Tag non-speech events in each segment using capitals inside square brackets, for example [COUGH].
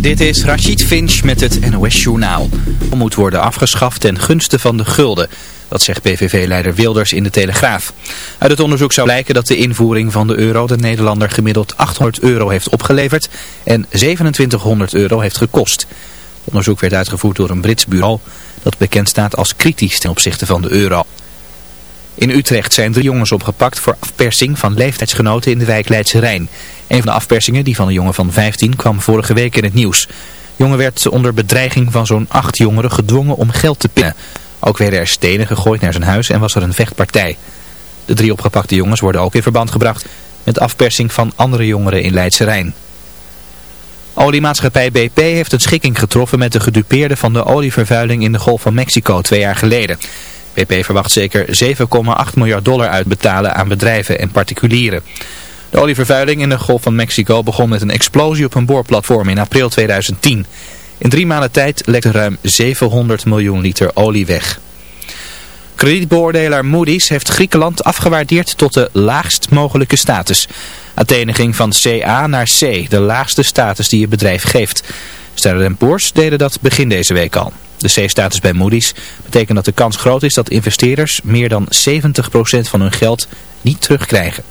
Dit is Rachid Finch met het NOS Journaal. ...moet worden afgeschaft ten gunste van de gulden. Dat zegt PVV-leider Wilders in de Telegraaf. Uit het onderzoek zou blijken dat de invoering van de euro de Nederlander gemiddeld 800 euro heeft opgeleverd en 2700 euro heeft gekost. Het onderzoek werd uitgevoerd door een Brits bureau dat bekend staat als kritisch ten opzichte van de euro. In Utrecht zijn drie jongens opgepakt voor afpersing van leeftijdsgenoten in de wijk Leidse Rijn. Een van de afpersingen, die van een jongen van 15, kwam vorige week in het nieuws. De jongen werd onder bedreiging van zo'n acht jongeren gedwongen om geld te pinnen. Ook werden er stenen gegooid naar zijn huis en was er een vechtpartij. De drie opgepakte jongens worden ook in verband gebracht met afpersing van andere jongeren in Leidse Rijn. Oliemaatschappij BP heeft een schikking getroffen met de gedupeerden van de olievervuiling in de Golf van Mexico twee jaar geleden. BP verwacht zeker 7,8 miljard dollar uitbetalen aan bedrijven en particulieren. De olievervuiling in de Golf van Mexico begon met een explosie op een boorplatform in april 2010. In drie maanden tijd lekte ruim 700 miljoen liter olie weg. Kredietbeoordelaar Moody's heeft Griekenland afgewaardeerd tot de laagst mogelijke status. Athene ging van CA naar C, de laagste status die het bedrijf geeft. Standard Poor's deden dat begin deze week al. De C-status bij Moody's betekent dat de kans groot is dat investeerders meer dan 70% van hun geld niet terugkrijgen.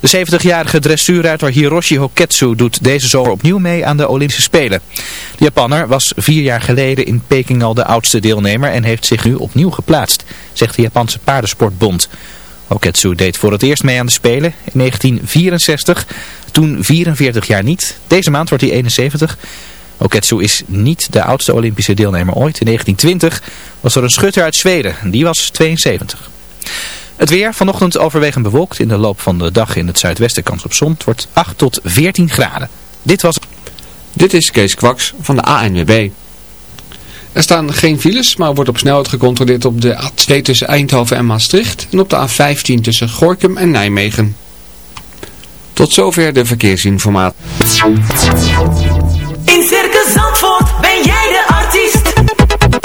De 70-jarige dressuurruiter Hiroshi Hoketsu doet deze zomer opnieuw mee aan de Olympische Spelen. De Japanner was vier jaar geleden in Peking al de oudste deelnemer en heeft zich nu opnieuw geplaatst, zegt de Japanse paardensportbond. Hoketsu deed voor het eerst mee aan de Spelen in 1964, toen 44 jaar niet. Deze maand wordt hij 71. Oketsu is niet de oudste Olympische deelnemer ooit. In 1920 was er een schutter uit Zweden. Die was 72. Het weer vanochtend overwegend bewolkt. In de loop van de dag in het zuidwesten kans op zon. Het wordt 8 tot 14 graden. Dit was... Dit is Kees Kwaks van de ANWB. Er staan geen files, maar wordt op snelheid gecontroleerd op de A2 tussen Eindhoven en Maastricht. En op de A15 tussen Gorkum en Nijmegen. Tot zover de verkeersinformatie.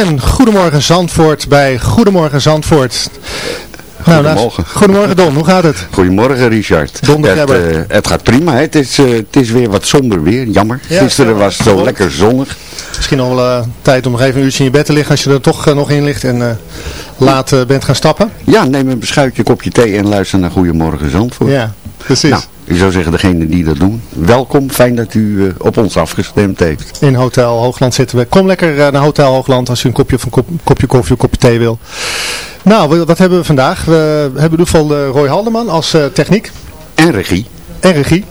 En Goedemorgen Zandvoort bij Goedemorgen Zandvoort. Nou, naast- Goedemorgen. Goedemorgen Don, hoe gaat het? Goedemorgen Richard. Het, eh, het gaat prima. hè. Het is, eh, het is weer wat somber weer. Jammer. Ja, Gisteren ja, was het zo lekker zonnig. Misschien wel eh, tijd om nog even een uurtje in je bed te liggen als je er toch nog in ligt en laat bent gaan stappen. Ja, neem een beschuitje, kopje thee en luister naar Goedemorgen Zandvoort. Ja, precies. Nou, ik zou zeggen, degene die dat doen, welkom. Fijn dat u eh, op ons afgestemd heeft. In Hotel Hoogland zitten we. Kom lekker eh, naar Hotel Hoogland als u een kopje, of een kop, kopje koffie of een kopje thee wil. Nou, wat- hebben we vandaag? We hebben in ieder geval eh, Roy Haldeman als techniek En regie. En regie.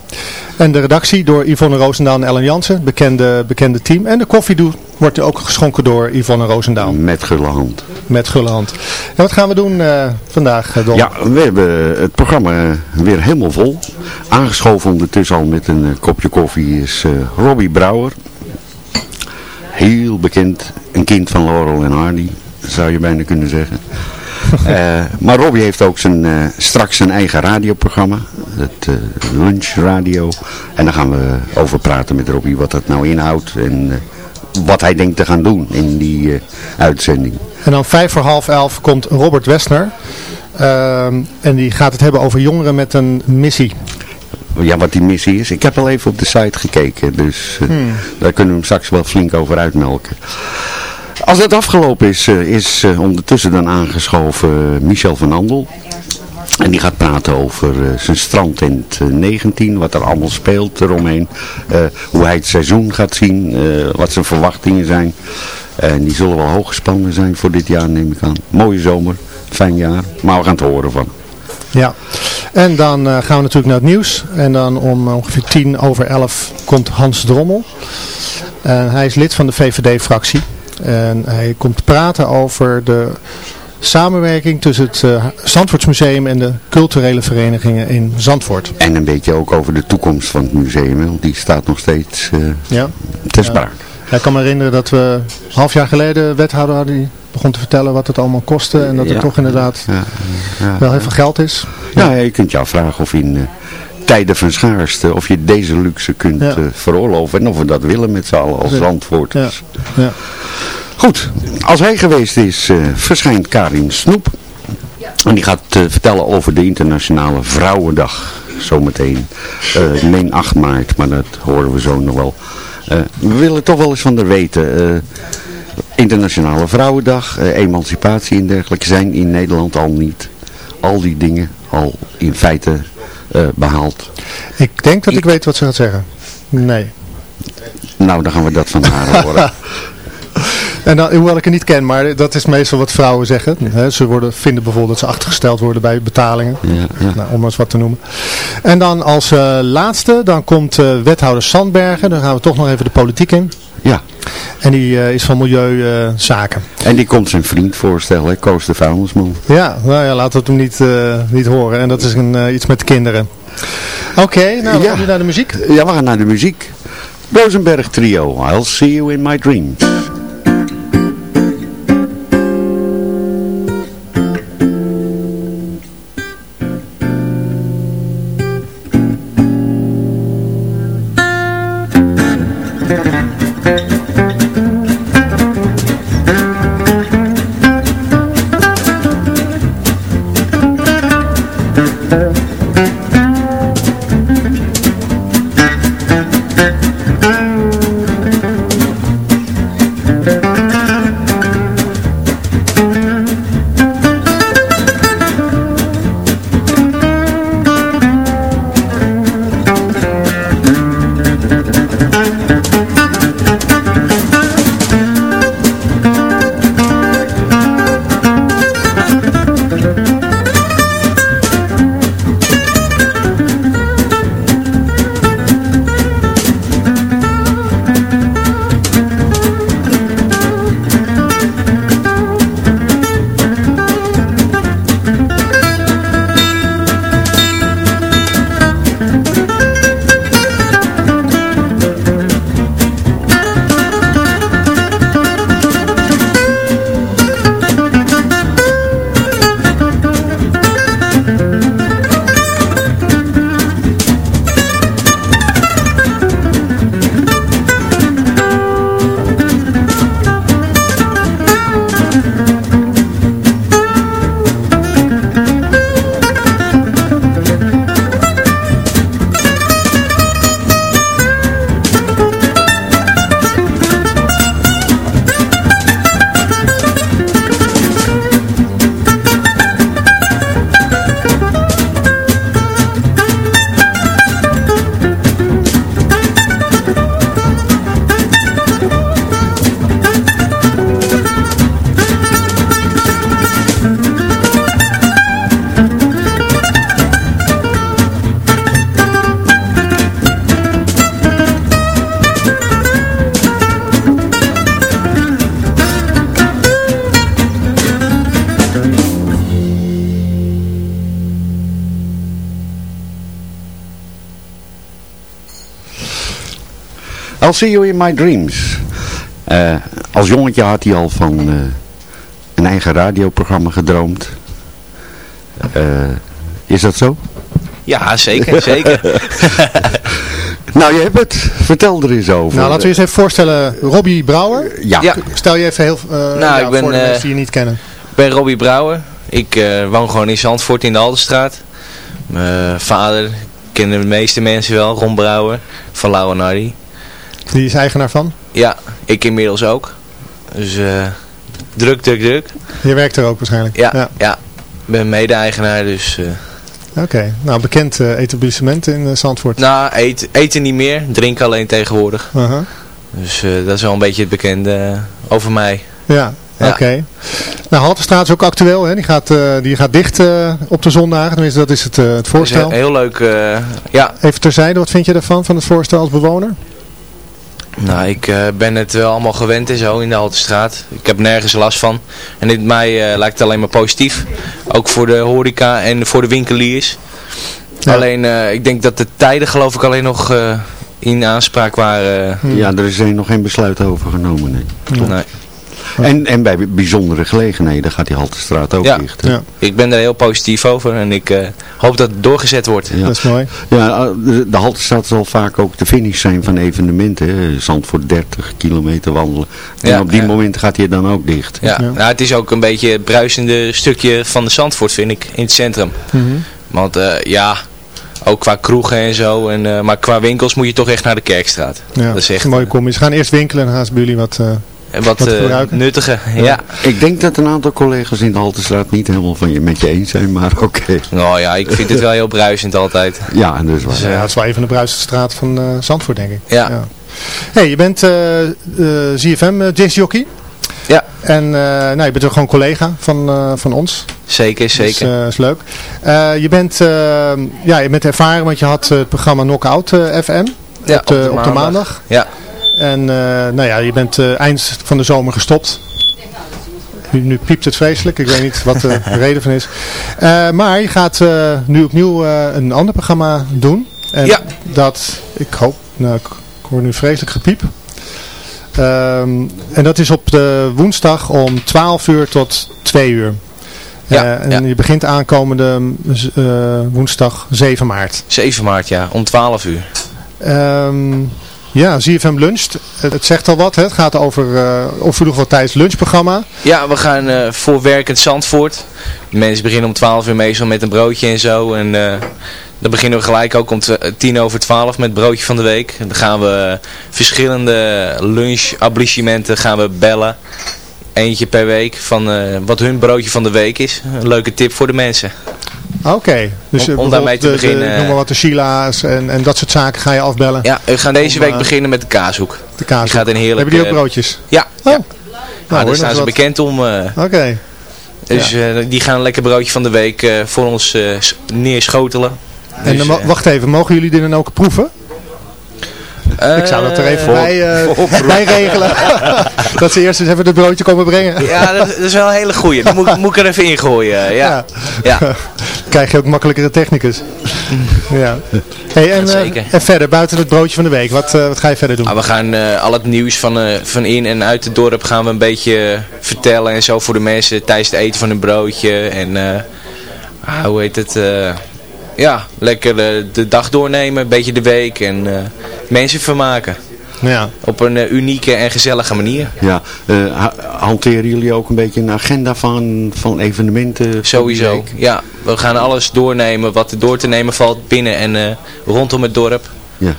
En de redactie door Yvonne Roosendaal en Ellen Jansen, bekende, bekende team. En de koffie doet, wordt ook geschonken door Yvonne Roosendaal Met gulle hand. met gulle hand. En wat gaan we doen eh, vandaag, eh, Don? Ja, we hebben het programma weer helemaal vol. Aangeschoven ondertussen al met een eh, kopje koffie is eh, Robbie Brouwer. Heel bekend, een kind van Laurel en Hardy, zou je bijna kunnen zeggen. Eh, maar Robbie heeft ook zijn, eh, straks zijn eigen radioprogramma, het eh, lunchradio. En daar gaan we over praten met Robbie, wat dat nou inhoudt en wat hij denkt te gaan doen in die uitzending. En dan vijf voor half elf komt Robert Westner. Ehm, en die gaat het hebben over jongeren met een missie. Ja, wat die missie is. Ik heb al even op de site gekeken, dus eh, daar kunnen we hem straks wel flink over uitmelken. Als dat afgelopen is, eh, is eh, ondertussen dan aangeschoven eh, Michel van Andel. En die gaat praten over zijn strand in het eh, 19, wat er allemaal speelt eromheen. Hoe hij het seizoen gaat zien, wat zijn verwachtingen zijn. En die zullen wel hooggespannen zijn voor dit jaar, neem ik aan. Mooie zomer, fijn jaar, maar we gaan het horen van. Ja. En dan gaan we natuurlijk naar het nieuws. En dan om ongeveer tien over elf komt Hans Drommel. Hij is lid van de VVD-fractie. En hij komt praten over de samenwerking tussen het eh, Zandvoortsmuseum en de culturele verenigingen in Zandvoort. En een beetje ook over de toekomst van het museum, want die staat nog steeds eh Ja. ter sprake. Ja, ik kan me herinneren dat we een half jaar geleden wethouder hadden die begon te vertellen wat het allemaal kostte. En dat het Ja. toch inderdaad Ja, wel heel veel geld is. Ja, je kunt je afvragen of in tijden van schaarste, of je deze luxe kunt Ja. eh, veroorloven en of we dat willen met z'n allen als. Zandvoorters. Ja. Ja. Goed, als hij geweest is, eh, verschijnt Karin Snoep. En die gaat eh, vertellen over de Internationale Vrouwendag. Zometeen. Meen 8 maart, maar dat horen we zo nog wel. We willen toch wel eens van haar weten. Internationale Vrouwendag, emancipatie en dergelijke zijn in Nederland al niet. Al die dingen al in feite behaald. Ik denk dat ik weet wat ze gaat zeggen. Nee. Nou, dan gaan we dat van haar horen. [LAUGHS] En dan, hoewel ik het niet ken, maar dat is meestal wat vrouwen zeggen. Hè, ze worden, vinden bijvoorbeeld dat ze achtergesteld worden bij betalingen. Ja, ja. Nou, om maar eens wat te noemen. En dan als eh, laatste, dan komt eh, wethouder Sandbergen. Dan gaan we toch nog even de politiek in. Ja. En die eh, is van Milieuzaken. En die komt zijn vriend voorstellen, hè, Koos de Vuilnisman. ja, nou ja, laten we het hem niet, eh, niet horen. En dat is een, eh, iets met de kinderen. Oké, nou dan Ja. gaan we nu naar de muziek. Ja, we gaan naar de muziek. Rosenberg Trio, I'll see you in my dreams. See you in my dreams. Eh, als jongetje had hij al van eh, een eigen radioprogramma gedroomd. Eh, is dat zo? Ja, zeker, [LAUGHS] zeker. [LAUGHS] Nou, je hebt het. Vertel er eens over. Nou, laten we eens even voorstellen, Robbie Brouwer. Ja. Ja. Stel je even heel, eh Nou, ja, ik ben, voor de eh, mensen die je niet kennen. Ik ben Robbie Brouwer. Ik eh, woon gewoon in Zandvoort in de Aldenstraat. Mijn vader kennen de meeste mensen wel, Ron Brouwer van Lau en Hardy. Die is eigenaar van. Ja, ik inmiddels ook. Dus eh, druk, druk, druk. Je werkt er ook waarschijnlijk. Ja, ja. Ik ben mede-eigenaar, dus... eh, Oké, nou bekend eh, etablissement in Zandvoort. nou, eet, eten niet meer, drinken alleen tegenwoordig. Aha. Dus dat is wel een beetje het bekende over mij. Ja, Ja. oké. Nou, Halterstraat is ook actueel, hè? Die, gaat, die gaat dicht op de zondagen. Tenminste, dat is het, eh, het is voorstel. een heel leuk, ja. Even terzijde, wat vind je ervan, van het voorstel als bewoner? Nou, ik eh, ben het wel allemaal gewend en zo in de Haltestraat. Ik heb nergens last van. En dit mij eh, lijkt het alleen maar positief. Ook voor de horeca en voor de winkeliers. Ja. Alleen, eh, ik denk dat de tijden geloof ik alleen nog in aanspraak waren. Ja, er is er nog geen besluit over genomen. Nee. Nee. En, en bij bijzondere gelegenheden gaat die Haltestraat ook Ja. dicht. Ja, Ik ben er heel positief over en ik eh, hoop dat het doorgezet wordt. Ja. dat is mooi. Ja, eh, de, Haltestraat zal vaak ook de finish zijn van evenementen. Zandvoort 30 kilometer wandelen. En Ja, op die ja. moment gaat hij dan ook dicht. Ja, Ja. Nou, het is ook een beetje het bruisende stukje van de Zandvoort vind ik, in het centrum. Mhm. Want eh, ja, ook qua kroegen en zo, en, eh, maar qua winkels moet je toch echt naar de Kerkstraat. Ja, dat is echt een mooie combi. Ze gaan eerst winkelen en dan gaan ze bij jullie wat... wat wat eh, gebruiken. nuttige. Ja. Ik denk dat een aantal collega's in de Haltestraat niet helemaal van je, met je eens zijn, maar oké. Nou ja, ik vind het wel heel bruisend altijd. Ja, en dus waar. Dus, ja, eh, het is wel even de bruisende straat van eh, Zandvoort, denk ik. Ja. Hey, je bent eh eh, ZFM, uh, Jockey. Ja. En eh, nou, je bent ook gewoon collega van, eh, van ons. Zeker, zeker. Dus, eh, is leuk. Eh, je bent, ja, je bent ervaren, want je had het programma Knockout eh, FM ja, op, de, op de maandag. Ja. En eh, nou ja, je bent eh, eind van de zomer gestopt. Nu, nu piept het vreselijk, ik weet niet wat de [LAUGHS] reden van is. Eh, maar je gaat nu opnieuw een ander programma doen. En Ja. dat, ik hoop, nou ik, hoor nu vreselijk gepiep. Ehm, en dat is op de woensdag om 12 uur tot 2 uur. Ja, en ja. je begint aankomende woensdag 7 maart. 7 maart, ja, om 12 uur. Ehm, ja, ZFM Luncht. Het, zegt al wat. Hè? Het gaat over eh of wat tijdens lunchprogramma. Ja, we gaan eh voor werkend Zandvoort. Mensen beginnen om 12 uur meestal met een broodje en zo. En eh, dan beginnen we gelijk ook om tien over 12 met broodje van de week. Dan gaan we verschillende lunch-ablissementen gaan we bellen. Eentje per week van wat hun broodje van de week is. Een leuke tip voor de mensen. Oké. Dus Om- eh, om daarmee te de- de- beginnen, noem maar wat de Shila's en, en dat soort zaken ga je afbellen. Ja, we gaan deze Om, week eh, beginnen met de kaashoek. De kaas. Die gaat een heerlijk... Hebben die ook eh, broodjes? Ja, Oh. ja. Nou, Nou, daar staan ze wat. bekend om. eh, Oké. dus eh, die gaan een lekker broodje van de week eh, voor ons eh, neerschotelen. En Dus, eh, wacht even, mogen jullie dit dan ook proeven? Ik zou dat er even eh, bij, eh, bij regelen. [LAUGHS] dat ze eerst eens even het broodje komen brengen. Ja, dat, dat is wel een hele goeie. Dat moet, moet ik er even ingooien. Ja. Ja. [LAUGHS] Krijg je ook makkelijkere technicus. [LAUGHS] ja. Hey, en, eh, en verder, buiten het broodje van de week, wat, eh, wat ga je verder doen? Maar we gaan eh, al het nieuws van, eh, van in en uit het dorp gaan we een beetje eh, vertellen en zo voor de mensen tijdens het eten van hun broodje. En eh, ah, hoe heet het? Ja, lekker eh, de dag doornemen, een beetje de week en eh, mensen vermaken. Ja. Op een eh, unieke en gezellige manier. Ja, eh, ha- hanteren jullie ook een beetje een agenda van, van evenementen? Sowieso. Ja, we gaan alles doornemen wat er door te nemen valt binnen en eh, rondom het dorp. Ja.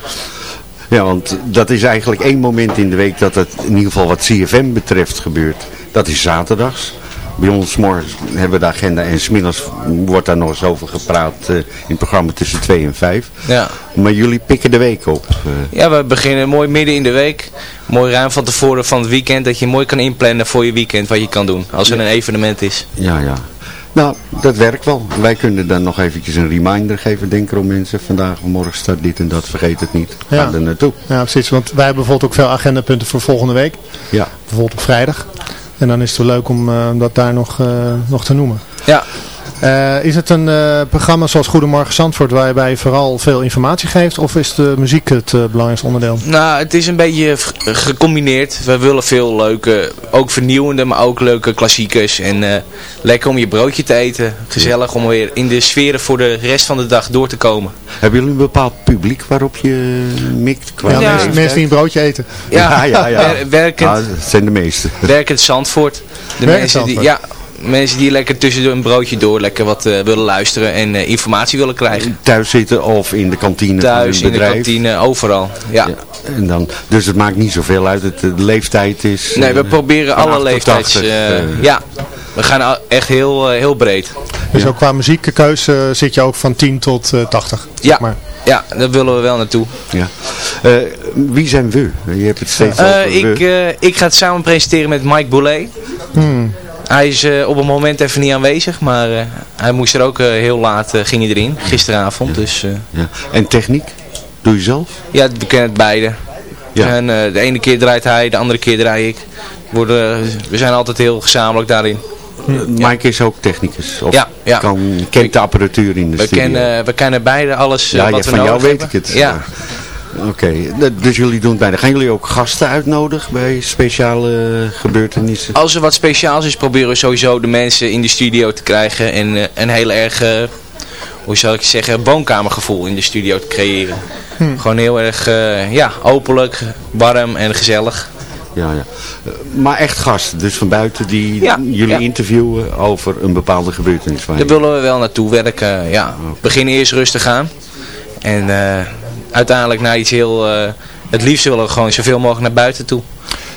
ja, want dat is eigenlijk één moment in de week dat het in ieder geval wat CFM betreft gebeurt. Dat is zaterdags. Bij ons morgens hebben we de agenda en smiddags wordt daar nog eens over gepraat eh, in het programma tussen 2 en 5. Ja. Maar jullie pikken de week op. eh. Ja, we beginnen mooi midden in de week. Mooi ruim van tevoren van het weekend. Dat je mooi kan inplannen voor je weekend wat je kan doen. Als er een evenement is. ja, ja. Nou, dat werkt wel. Wij kunnen dan nog eventjes een reminder geven. Denk erom mensen, vandaag of morgen staat dit en dat. Vergeet het niet. Ga Ja. er naartoe. ja, precies. Want wij hebben bijvoorbeeld ook veel agendapunten voor volgende week. Ja. Bijvoorbeeld op vrijdag. En dan is het wel leuk om, eh, dat daar nog, eh, nog te noemen. Ja, Eh, is het een eh, programma zoals Goedemorgen Zandvoort waarbij je vooral veel informatie geeft of is de muziek het eh, belangrijkste onderdeel? Nou, het is een beetje gecombineerd. We willen veel leuke, ook vernieuwende, maar ook leuke klassiekers. En eh, lekker om je broodje te eten. Gezellig om weer in de sferen voor de rest van de dag door te komen. Hebben jullie een bepaald publiek waarop je mikt? Qua Ja, Ja. mensen, mensen die een broodje eten. Ja, ja, ja. [LAUGHS] wer- werkend, Ah, dat zijn de meeste. werkend Zandvoort. De Werkend mensen die, Zandvoort. ja, mensen die lekker tussen een broodje door lekker wat eh, willen luisteren en eh, informatie willen krijgen. Thuis zitten of in de kantine Thuis, van in de kantine, overal. Ja. Ja, en dan, dus het maakt niet zoveel uit. Het, de leeftijd is... Nee, we eh, proberen alle 88, leeftijds... ja, we gaan echt heel, heel breed. Dus ook qua muziekkeuze zit je ook van 10 tot eh, 80. Ja. zeg Maar. Ja, daar willen we wel naartoe. Ja. Eh, wie zijn we? Je hebt het steeds Eh, over ik, eh, ik ga het samen presenteren met Mike Boulet. Hmm. Hij is eh, op het moment even niet aanwezig, maar eh, hij moest er ook eh, heel laat, ging hij erin, gisteravond. Dus eh, Ja. En techniek? Doe je zelf? ja, we kennen het beide. Ja. En de ene keer draait hij, de andere keer draai ik. We Worden, we zijn altijd heel gezamenlijk daarin. Mike is ook technicus. Of Ja, ja. Kan, kent de apparatuur in de We studio. kennen, we kennen beide alles ja, wat ja, we van jou weet ik het. Ja, Oké, dus jullie doen het beide. Gaan jullie ook gasten uitnodigen bij speciale gebeurtenissen? als er wat speciaals is, proberen we sowieso de mensen in de studio te krijgen. En eh, een heel erg, eh, hoe zou ik zeggen, woonkamergevoel in de studio te creëren. Hm. Gewoon heel erg, eh, ja, openlijk, warm en gezellig. Ja, ja. Maar echt gasten, dus van buiten die Ja, jullie ja. interviewen over een bepaalde gebeurtenis. Daar je- willen we wel naartoe werken. Ja, begin eerst rustig aan. En eh, uiteindelijk naar iets heel... eh, het liefst willen we gewoon zoveel mogelijk naar buiten toe.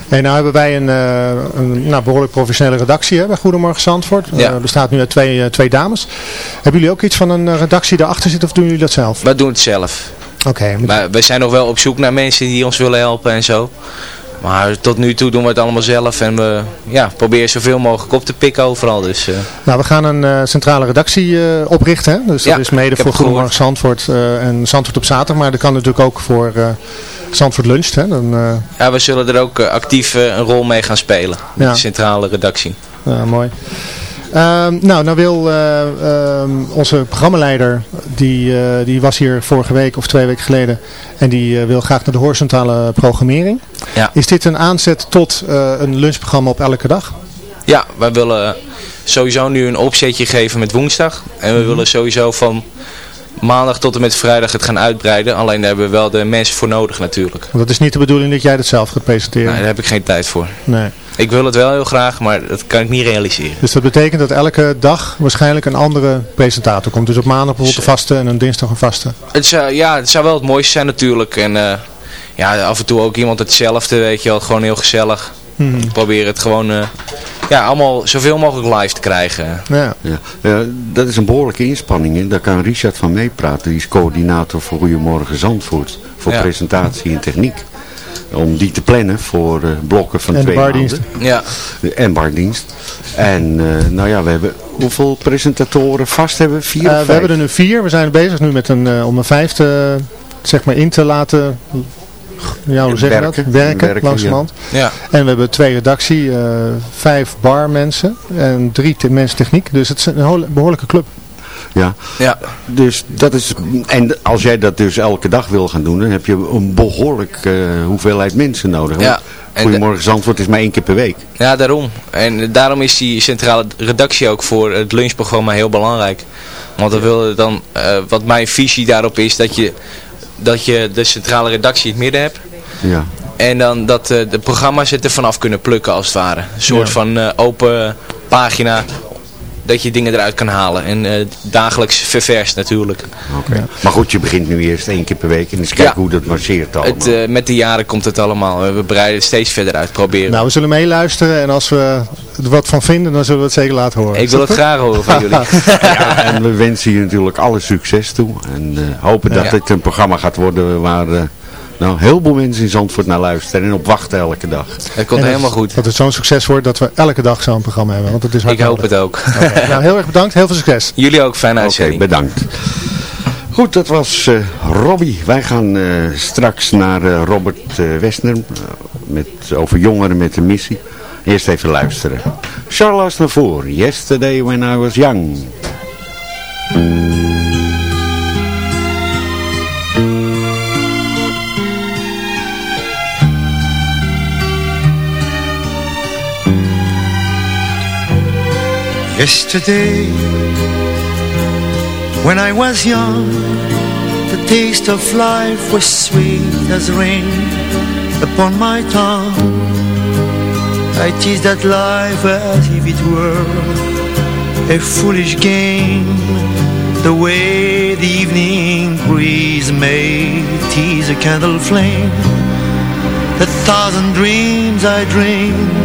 Hey, nou hebben wij een, eh, een nou, behoorlijk professionele redactie hè, bij Goedemorgen Zandvoort. Ja. Bestaat nu uit twee, twee dames. Hebben jullie ook iets van een redactie daarachter zitten of doen jullie dat zelf? We doen het zelf. Oké, Maar we zijn nog wel op zoek naar mensen die ons willen helpen en zo. Maar tot nu toe doen we het allemaal zelf en we ja, proberen zoveel mogelijk op te pikken overal. Dus, eh, Nou, we gaan een eh, centrale redactie eh, oprichten. Hè? Dus dat Ja, is mede voor Goedemorgen Zandvoort en Zandvoort op zaterdag. Maar dat kan natuurlijk ook voor Zandvoort Lunch. Hè? Dan, ja, we zullen er ook actief een rol mee gaan spelen. Ja. De centrale redactie. Ja, mooi. Ehm, nou, nou wil eh, ehm, onze programmaleider, die, eh, die was hier vorige week of twee weken geleden. En die eh, wil graag naar de horizontale programmering. Ja. Is dit een aanzet tot een lunchprogramma op elke dag? Ja, wij willen sowieso nu een opzetje geven met woensdag. En Mhm. we willen sowieso van maandag tot en met vrijdag het gaan uitbreiden. Alleen daar hebben we wel de mensen voor nodig natuurlijk. Want het is niet de bedoeling dat jij dat zelf gaat presenteren. Nou, daar heb ik geen tijd voor. Nee. Ik wil het wel heel graag, maar dat kan ik niet realiseren. Dus dat betekent dat elke dag waarschijnlijk een andere presentator komt. Dus op maandag bijvoorbeeld een vaste en een dinsdag een vaste. Het zou, ja, het zou wel het mooiste zijn natuurlijk. En eh, ja, af en toe ook iemand hetzelfde, weet je wel. Gewoon heel gezellig. Mhm. Probeer het gewoon eh, ja, allemaal zoveel mogelijk live te krijgen. Ja. Ja. Eh, dat is een behoorlijke inspanning. Hè? Daar kan Richard van meepraten. Die is coördinator voor Goedemorgen Zandvoort. Voor Ja. presentatie en techniek. Om die te plannen voor eh, blokken van En twee bardiensten. maanden. Ja, En bardienst. En eh, nou ja, we hebben hoeveel presentatoren vast hebben? we? Vier of we hebben er nu vier. We zijn bezig nu met een, om een vijfde zeg maar in te laten ja, hoe zeg je dat? Werken. Werken, langzamerhand. ja. En we hebben twee redactie, eh, vijf barmensen en drie te- mensen techniek. Dus het is een behoorlijke club. Ja, ja. dus dat is... En als jij dat dus elke dag wil gaan doen, dan heb je een behoorlijk eh, hoeveelheid mensen nodig. Ja, Goedemorgen Zandvoort is maar één keer per week. Ja, daarom. En daarom is die centrale redactie ook voor het lunchprogramma heel belangrijk. Want we willen dan, eh, wat mijn visie daarop is, dat je, dat je de centrale redactie in het midden hebt. Ja. En dan dat eh, de programma's het er vanaf kunnen plukken als het ware. Een soort Ja. van eh, open pagina, dat je dingen eruit kan halen. En eh, dagelijks ververst natuurlijk. Oké. Maar goed, je begint nu eerst één keer per week en eens kijken Ja. hoe dat marcheert allemaal. Het, eh, met de jaren komt het allemaal. We breiden het steeds verder uit, proberen. Nou, we zullen meeluisteren en als we er wat van vinden, dan zullen we het zeker laten horen. Ik wil het graag horen van jullie. [LAUGHS] Ja, en we wensen je natuurlijk alle succes toe. En eh, hopen dat Ja. dit een programma gaat worden waar eh, nou, heel veel mensen in Zandvoort naar luisteren. En op wachten elke dag. Dat komt En helemaal dat- goed. Dat het zo'n succes wordt dat we elke dag zo'n programma hebben. Want het is hard Ik hoop nodig. het ook. Oké, Nou, heel erg bedankt. Heel veel succes. Jullie ook, fijne Oké, uitzending. bedankt. Goed, dat was eh Robbie. Wij gaan eh, straks naar eh, Robert Westner. met, over jongeren met een missie. Eerst even luisteren. Charles naar voren. Yesterday when I was young. Yesterday, when I was young, the taste of life was sweet as rain upon my tongue. I teased that life as if it were a foolish game, the way the evening breeze may tease a candle flame. The thousand dreams I dreamed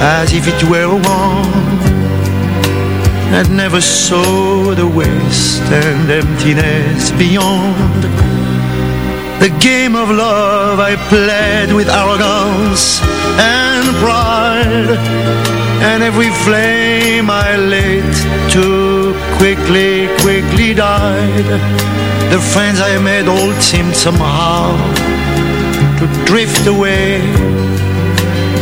as if it were one And never saw the waste and emptiness beyond. The game of love I played with arrogance and pride And every flame I lit too quickly, quickly died. The friends I made all seemed somehow to drift away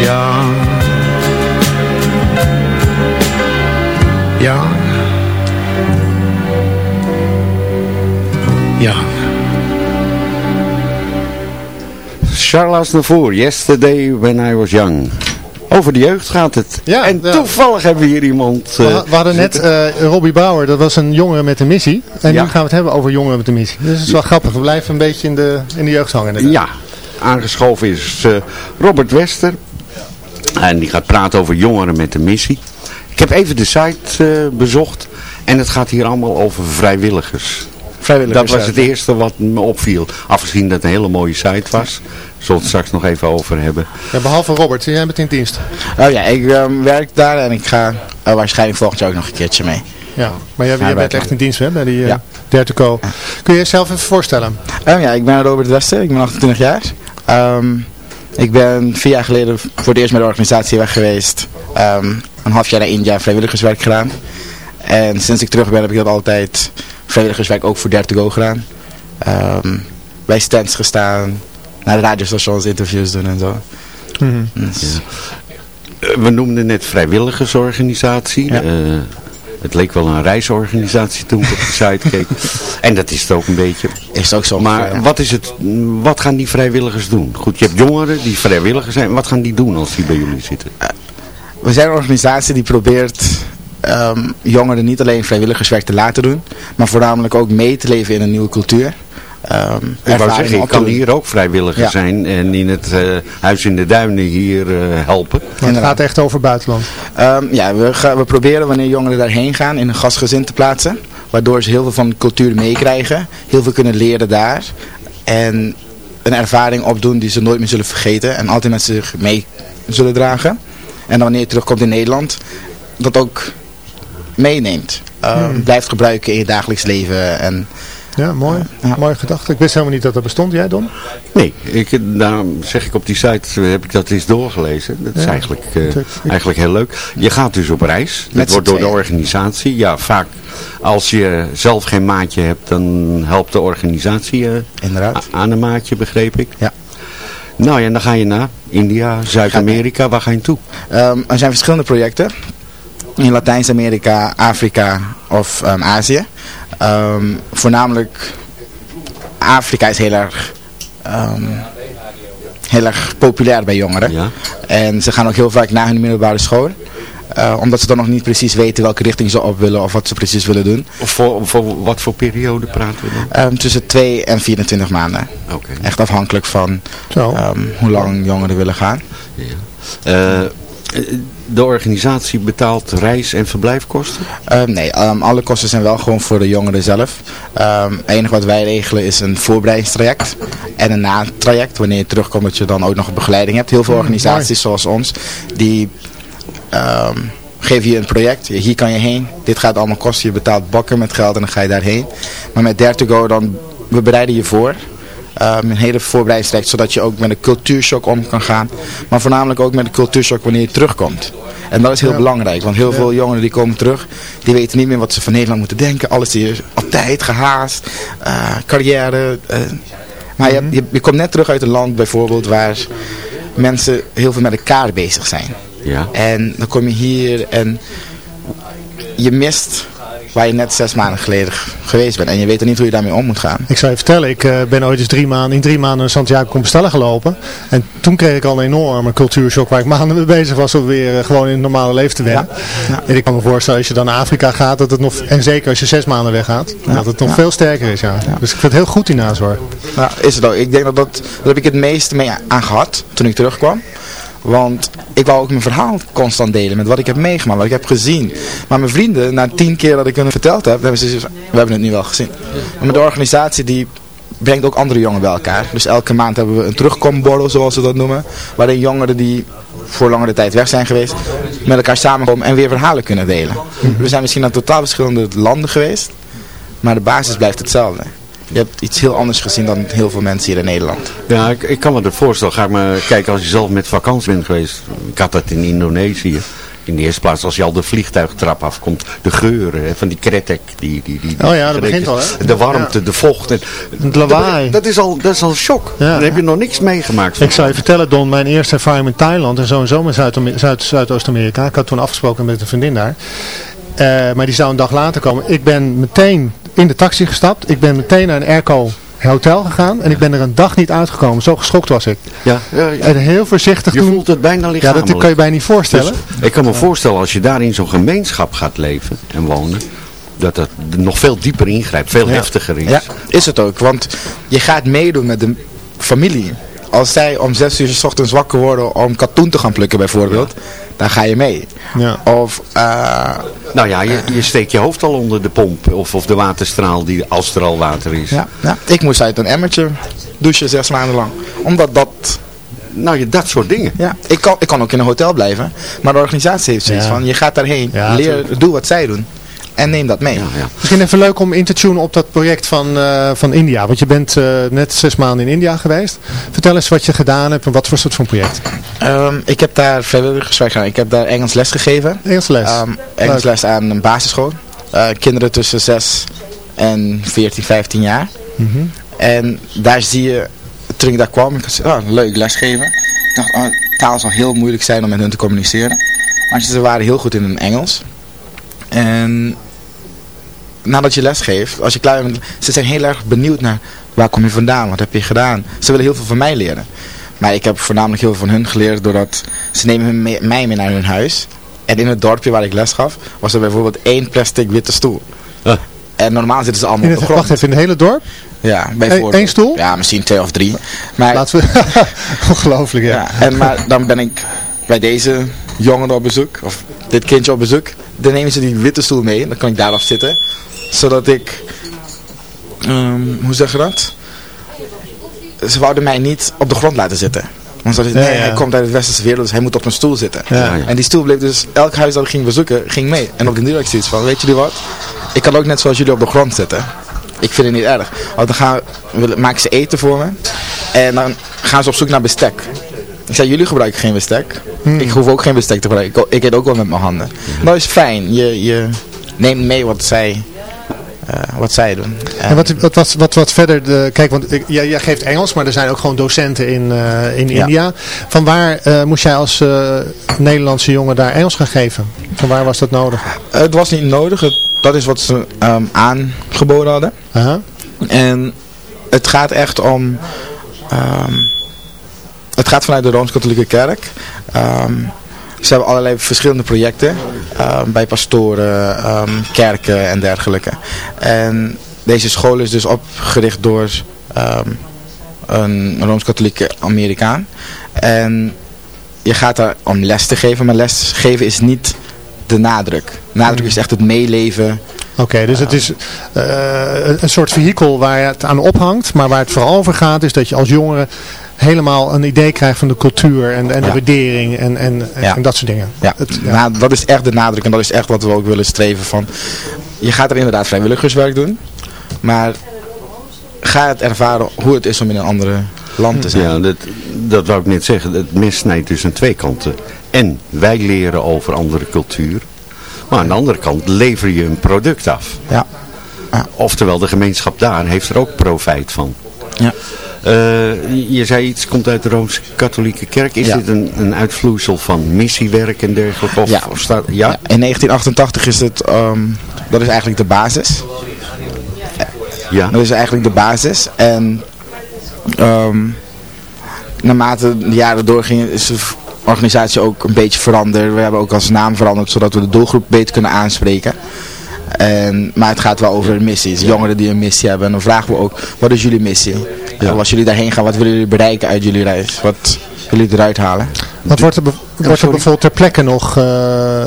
young, young, young. Charles Navour, Yesterday When I Was Young. Over de jeugd gaat het. Ja, en ja. toevallig hebben we hier iemand... We, eh, we hadden net eh, Robbie Bauer, dat was een jongere met een missie. En Ja. nu gaan we het hebben over jongeren met een missie. Dus het is wel grappig, we blijven een beetje in de, in de jeugd hangen. inderdaad. Ja, aangeschoven is eh, Robert Wester. En die gaat praten over jongeren met een missie. Ik heb even de site eh, bezocht. En het gaat hier allemaal over vrijwilligers. Vrijwilligers, Dat was het eerste wat me opviel. Afgezien dat het een hele mooie site was. Zullen we het straks nog even over hebben. Ja, behalve Robert, jij bent in dienst. Oh ja, ik ehm, werk daar en ik ga eh, waarschijnlijk volgend jaar ook nog een keertje mee. Ja, maar jij, bent echt in dienst hè, bij die uh, Ja. Derteco. Kun je jezelf even voorstellen? Ehm, ja, ik ben Robert Wester, ik ben 28 jaar. Ehm, ik ben vier jaar geleden voor het eerst met de organisatie weg geweest. Ehm, een half jaar naar India vrijwilligerswerk gedaan. En sinds ik terug ben heb ik dat altijd vrijwilligerswerk ook voor Dare to Go gedaan. Ehm, bij stands gestaan, naar de radiostations interviews doen en zo. Dus- Eh, We noemden net vrijwilligersorganisatie. Ja. Eh, het leek wel een reisorganisatie toen ik op de site keek. En dat is het ook een beetje. Is het ook zo. Maar ja. wat, is het, wat gaan die vrijwilligers doen? Goed, je hebt jongeren die vrijwilligers zijn. Wat gaan die doen als die bij jullie zitten? We zijn een organisatie die probeert ehm, jongeren niet alleen vrijwilligerswerk te laten doen, maar voornamelijk ook mee te leven in een nieuwe cultuur. Ehm Ik wou ervaringen zeggen, te kan hier ook vrijwilliger Ja. zijn en in het eh, Huis in de Duinen hier eh, helpen. Maar het gaat echt over buitenland. Ehm, ja, we, gaan, we proberen wanneer jongeren daarheen gaan in een gastgezin te plaatsen. Waardoor ze heel veel van de cultuur meekrijgen. Heel veel kunnen leren daar. En een ervaring opdoen die ze nooit meer zullen vergeten. En altijd met zich mee zullen dragen. En dan wanneer je terugkomt in Nederland, dat ook meeneemt. Ehm, Hmm. Blijft gebruiken in je dagelijks leven. En, Ja, mooi. Mooie gedachte. Ik wist helemaal niet dat dat bestond. Jij, Don? Nee, ik, daarom zeg ik op die site, eh, heb ik dat eens doorgelezen. Dat is eigenlijk, eh, eigenlijk heel leuk. Je gaat dus op reis. Met Dat wordt door de organisatie. Ja, vaak als je zelf geen maatje hebt, dan helpt de organisatie eh, Inderdaad. aan een maatje, begreep ik. Ja. Nou ja, en dan ga je naar India, Zuid-Amerika. Waar ga je naartoe? Ehm, er zijn verschillende projecten. In Latijns-Amerika, Afrika of ehm, Azië. Ehm, voornamelijk Afrika is heel erg, ehm, heel erg populair bij jongeren. Ja. En ze gaan ook heel vaak naar hun middelbare school. Eh, omdat ze dan nog niet precies weten welke richting ze op willen of wat ze precies willen doen. Of voor, voor wat voor periode praten we dan? Ehm, tussen 2 en 24 maanden. Oké. Echt afhankelijk van ehm, hoe lang jongeren willen gaan. Eh, de organisatie betaalt reis- en verblijfkosten? Ehm, nee, ehm, alle kosten zijn wel gewoon voor de jongeren zelf. Ehm, het enige wat wij regelen is een voorbereidingstraject en een natraject. Wanneer je terugkomt dat je dan ook nog een begeleiding hebt. Heel veel organisaties zoals ons, die geven je een project. Hier kan je heen. Dit gaat allemaal kosten. Je betaalt bakken met geld en dan ga je daarheen. Maar met Dare to Go dan, we bereiden je voor. Ehm, een hele voorbereidingstraject, zodat je ook met een cultuurshock om kan gaan. Maar voornamelijk ook met een cultuurshock wanneer je terugkomt. En dat is heel Ja. belangrijk, want heel veel jongeren die komen terug, die weten niet meer wat ze van Nederland moeten denken. Alles is op tijd, gehaast, eh, carrière. eh. maar je, je, je komt net terug uit een land bijvoorbeeld waar mensen heel veel met elkaar bezig zijn. Ja. En dan kom je hier en je mist waar je net zes maanden geleden geweest bent. En je weet er niet hoe je daarmee om moet gaan. Ik zou je vertellen, ik eh, ben ooit eens drie maanden, in drie maanden Santiago Compostela gelopen. En toen kreeg ik al een enorme cultuurshock waar ik maanden mee bezig was om weer eh, gewoon in het normale leven te wennen. Ja. En ik kan me voorstellen als je dan naar Afrika gaat, dat het nog, en zeker als je zes maanden weggaat, dat het nog Ja. veel sterker is. Ja. Dus ik vind het heel goed die nazorg. Nou, is het ook. Ik denk dat dat, daar heb ik het meeste mee aan gehad toen ik terugkwam. Want ik wou ook mijn verhaal constant delen met wat ik heb meegemaakt, wat ik heb gezien. Maar mijn vrienden, na tien keer dat ik hun verteld heb, hebben ze we hebben het nu wel gezien. Maar de organisatie die brengt ook andere jongeren bij elkaar. Dus elke maand hebben we een terugkomborrel, zoals ze dat noemen. Waarin jongeren die voor langere tijd weg zijn geweest, met elkaar samenkomen en weer verhalen kunnen delen. We zijn misschien naar totaal verschillende landen geweest, maar de basis blijft hetzelfde. Je hebt iets heel anders gezien dan heel veel mensen hier in Nederland. Ja, ik, ik kan me dat voorstellen. Ga maar kijken als je zelf met vakantie bent geweest. Ik had dat in Indonesië. In de eerste plaats als je al de vliegtuigtrap afkomt. De geuren hè, van die kretek. Die, die, die, Oh ja, dat begint al, hè? De warmte, de vocht. En, Het lawaai. Dat is al, dat is al shock. Ja. Dan heb je nog niks meegemaakt. Ik zou je vertellen, Don, mijn eerste ervaring met Thailand en zo en zo met Zuid- Zuid- Zuidoost-Amerika. Ik had toen afgesproken met een vriendin daar. Eh, maar die zou een dag later komen. Ik ben meteen in de taxi gestapt. Ik ben meteen naar een airco hotel gegaan. En ik ben er een dag niet uitgekomen. Zo geschokt was ik. Ja, ja, ja. En heel voorzichtig Je toen. voelt het bijna ja, lichamelijk. dat kan je bijna niet voorstellen. Dus ik kan me voorstellen als je daar in zo'n gemeenschap gaat leven en wonen. Dat dat nog veel dieper ingrijpt. Veel Ja. heftiger is. Ja, is het ook. Want je gaat meedoen met de familie. Als zij om zes uur 's ochtends wakker worden om katoen te gaan plukken bijvoorbeeld, dan ga je mee. Ja. Of, eh, Nou ja, je, je steekt je hoofd al onder de pomp of, of de waterstraal die, als er al water is. ja, ja, ik moest uit een emmertje douchen zes maanden lang. Omdat dat, Nou, je, dat soort dingen. ja, ik kan, ik kan ook in een hotel blijven. Maar de organisatie heeft zoiets Ja. van, je gaat daarheen, Ja, leer, doe wat zij doen. En neem dat mee. Ja, ja. Misschien even leuk om in te tunen op dat project van, eh, van India. Want je bent eh, net zes maanden in India geweest. Vertel eens wat je gedaan hebt en wat voor soort van project. Ehm, ik heb daar vrijwilligerswerk gedaan. Ik heb daar Engels les gegeven. Engels les. Ehm, Engels les aan een basisschool. Eh, kinderen tussen 6 en 14, 15 jaar. Mhm. En daar zie je, toen ik daar kwam, ik had oh, leuk lesgeven. Ik dacht, oh, taal zal heel moeilijk zijn om met hun te communiceren. Maar ze waren heel goed in hun Engels. En nadat je les geeft, als je klaar bent, ze zijn heel erg benieuwd naar waar kom je vandaan, wat heb je gedaan. Ze willen heel veel van mij leren. Maar ik heb voornamelijk heel veel van hun geleerd doordat ze nemen mee- mij mee naar hun huis. En in het dorpje waar ik les gaf, was er bijvoorbeeld één plastic witte stoel. Ah. En normaal zitten ze allemaal In op het, de grond. wacht even, in het hele dorp? Ja, Eén bijvoorbeeld. één stoel? Ja, misschien twee of drie. Maar, Laten we... [LAUGHS] Ongelooflijk, ja. ja, en, maar dan ben ik bij deze jongen op bezoek, of dit kindje op bezoek. Dan nemen ze die witte stoel mee, dan kan ik daarop zitten. Zodat ik, ehm, hoe zeg je dat? Ze wouden mij niet op de grond laten zitten. Want ze nee, ja. hij komt uit het westerse wereld, dus hij moet op een stoel zitten. Ja. En die stoel bleef dus, elk huis dat ik ging bezoeken, ging mee. En op de duur ik zoiets van, weet jullie wat? Ik kan ook net zoals jullie op de grond zitten. Ik vind het niet erg. Want dan gaan, willen- maken ze eten voor me. En dan gaan ze op zoek naar bestek. Ik zei, jullie gebruiken geen bestek. Ik hoef ook geen bestek te gebruiken. Ik, ik eet ook wel met mijn handen. Dat is fijn. Je, je neemt mee wat zij, eh, wat zij doen. En wat, wat, wat, wat, wat verder, de, kijk, want ik- jij, jij geeft Engels, maar er zijn ook gewoon docenten in, eh, in Ja. India. Van waar eh, moest jij als Nederlandse jongen daar Engels gaan geven? Van waar was dat nodig? het was niet nodig. Het, dat is wat ze ehm, aangeboden hadden. En het gaat echt om... ehm, het gaat vanuit de Rooms-Katholieke Kerk. Ehm, ze hebben allerlei verschillende projecten. ehm, bij pastoren, ehm, kerken en dergelijke. En deze school is dus opgericht door een Rooms-Katholieke Amerikaan. En je gaat daar om les te geven. Maar les geven is niet de nadruk. Nadruk is echt het meeleven... Oké, dus het is eh, een- een soort vehikel waar het aan ophangt, maar waar het vooral over gaat is dat je als jongere helemaal een idee krijgt van de cultuur en, en de Ja. waardering en, en, en, Ja. en dat soort dingen. Ja, Het- ja. Nou, dat is echt de nadruk en dat is echt wat we ook willen streven van. Je gaat er inderdaad vrijwilligerswerk doen, maar ga het ervaren hoe het is om in een andere land te zijn. Ja, dat, dat wou ik net zeggen. Het mes snijdt dus aan twee kanten. En wij leren over andere cultuur. Maar aan de andere kant lever je een product af. Ja. Oftewel, de gemeenschap daar heeft er ook profijt van. Ja. Eh, je zei iets komt uit de Rooms-Katholieke Kerk. Is Ja. dit een, een uitvloeisel van missiewerk en dergelijke? Of, Ja. of staat, ja? Ja, in 1988 is het, ehm, dat is eigenlijk de basis. Ja. Dat is eigenlijk de basis. En ehm, naarmate de jaren doorgingen is de organisatie ook een beetje veranderd. We hebben ook als naam veranderd zodat we de doelgroep beter kunnen aanspreken. En, maar het gaat wel over missies. Jongeren die een missie hebben. En dan vragen we ook, wat is jullie missie? Als jullie daarheen gaan, wat willen jullie bereiken uit jullie reis? Wat willen jullie eruit halen? Want wordt er, be- wordt er bijvoorbeeld ter plekke nog, eh,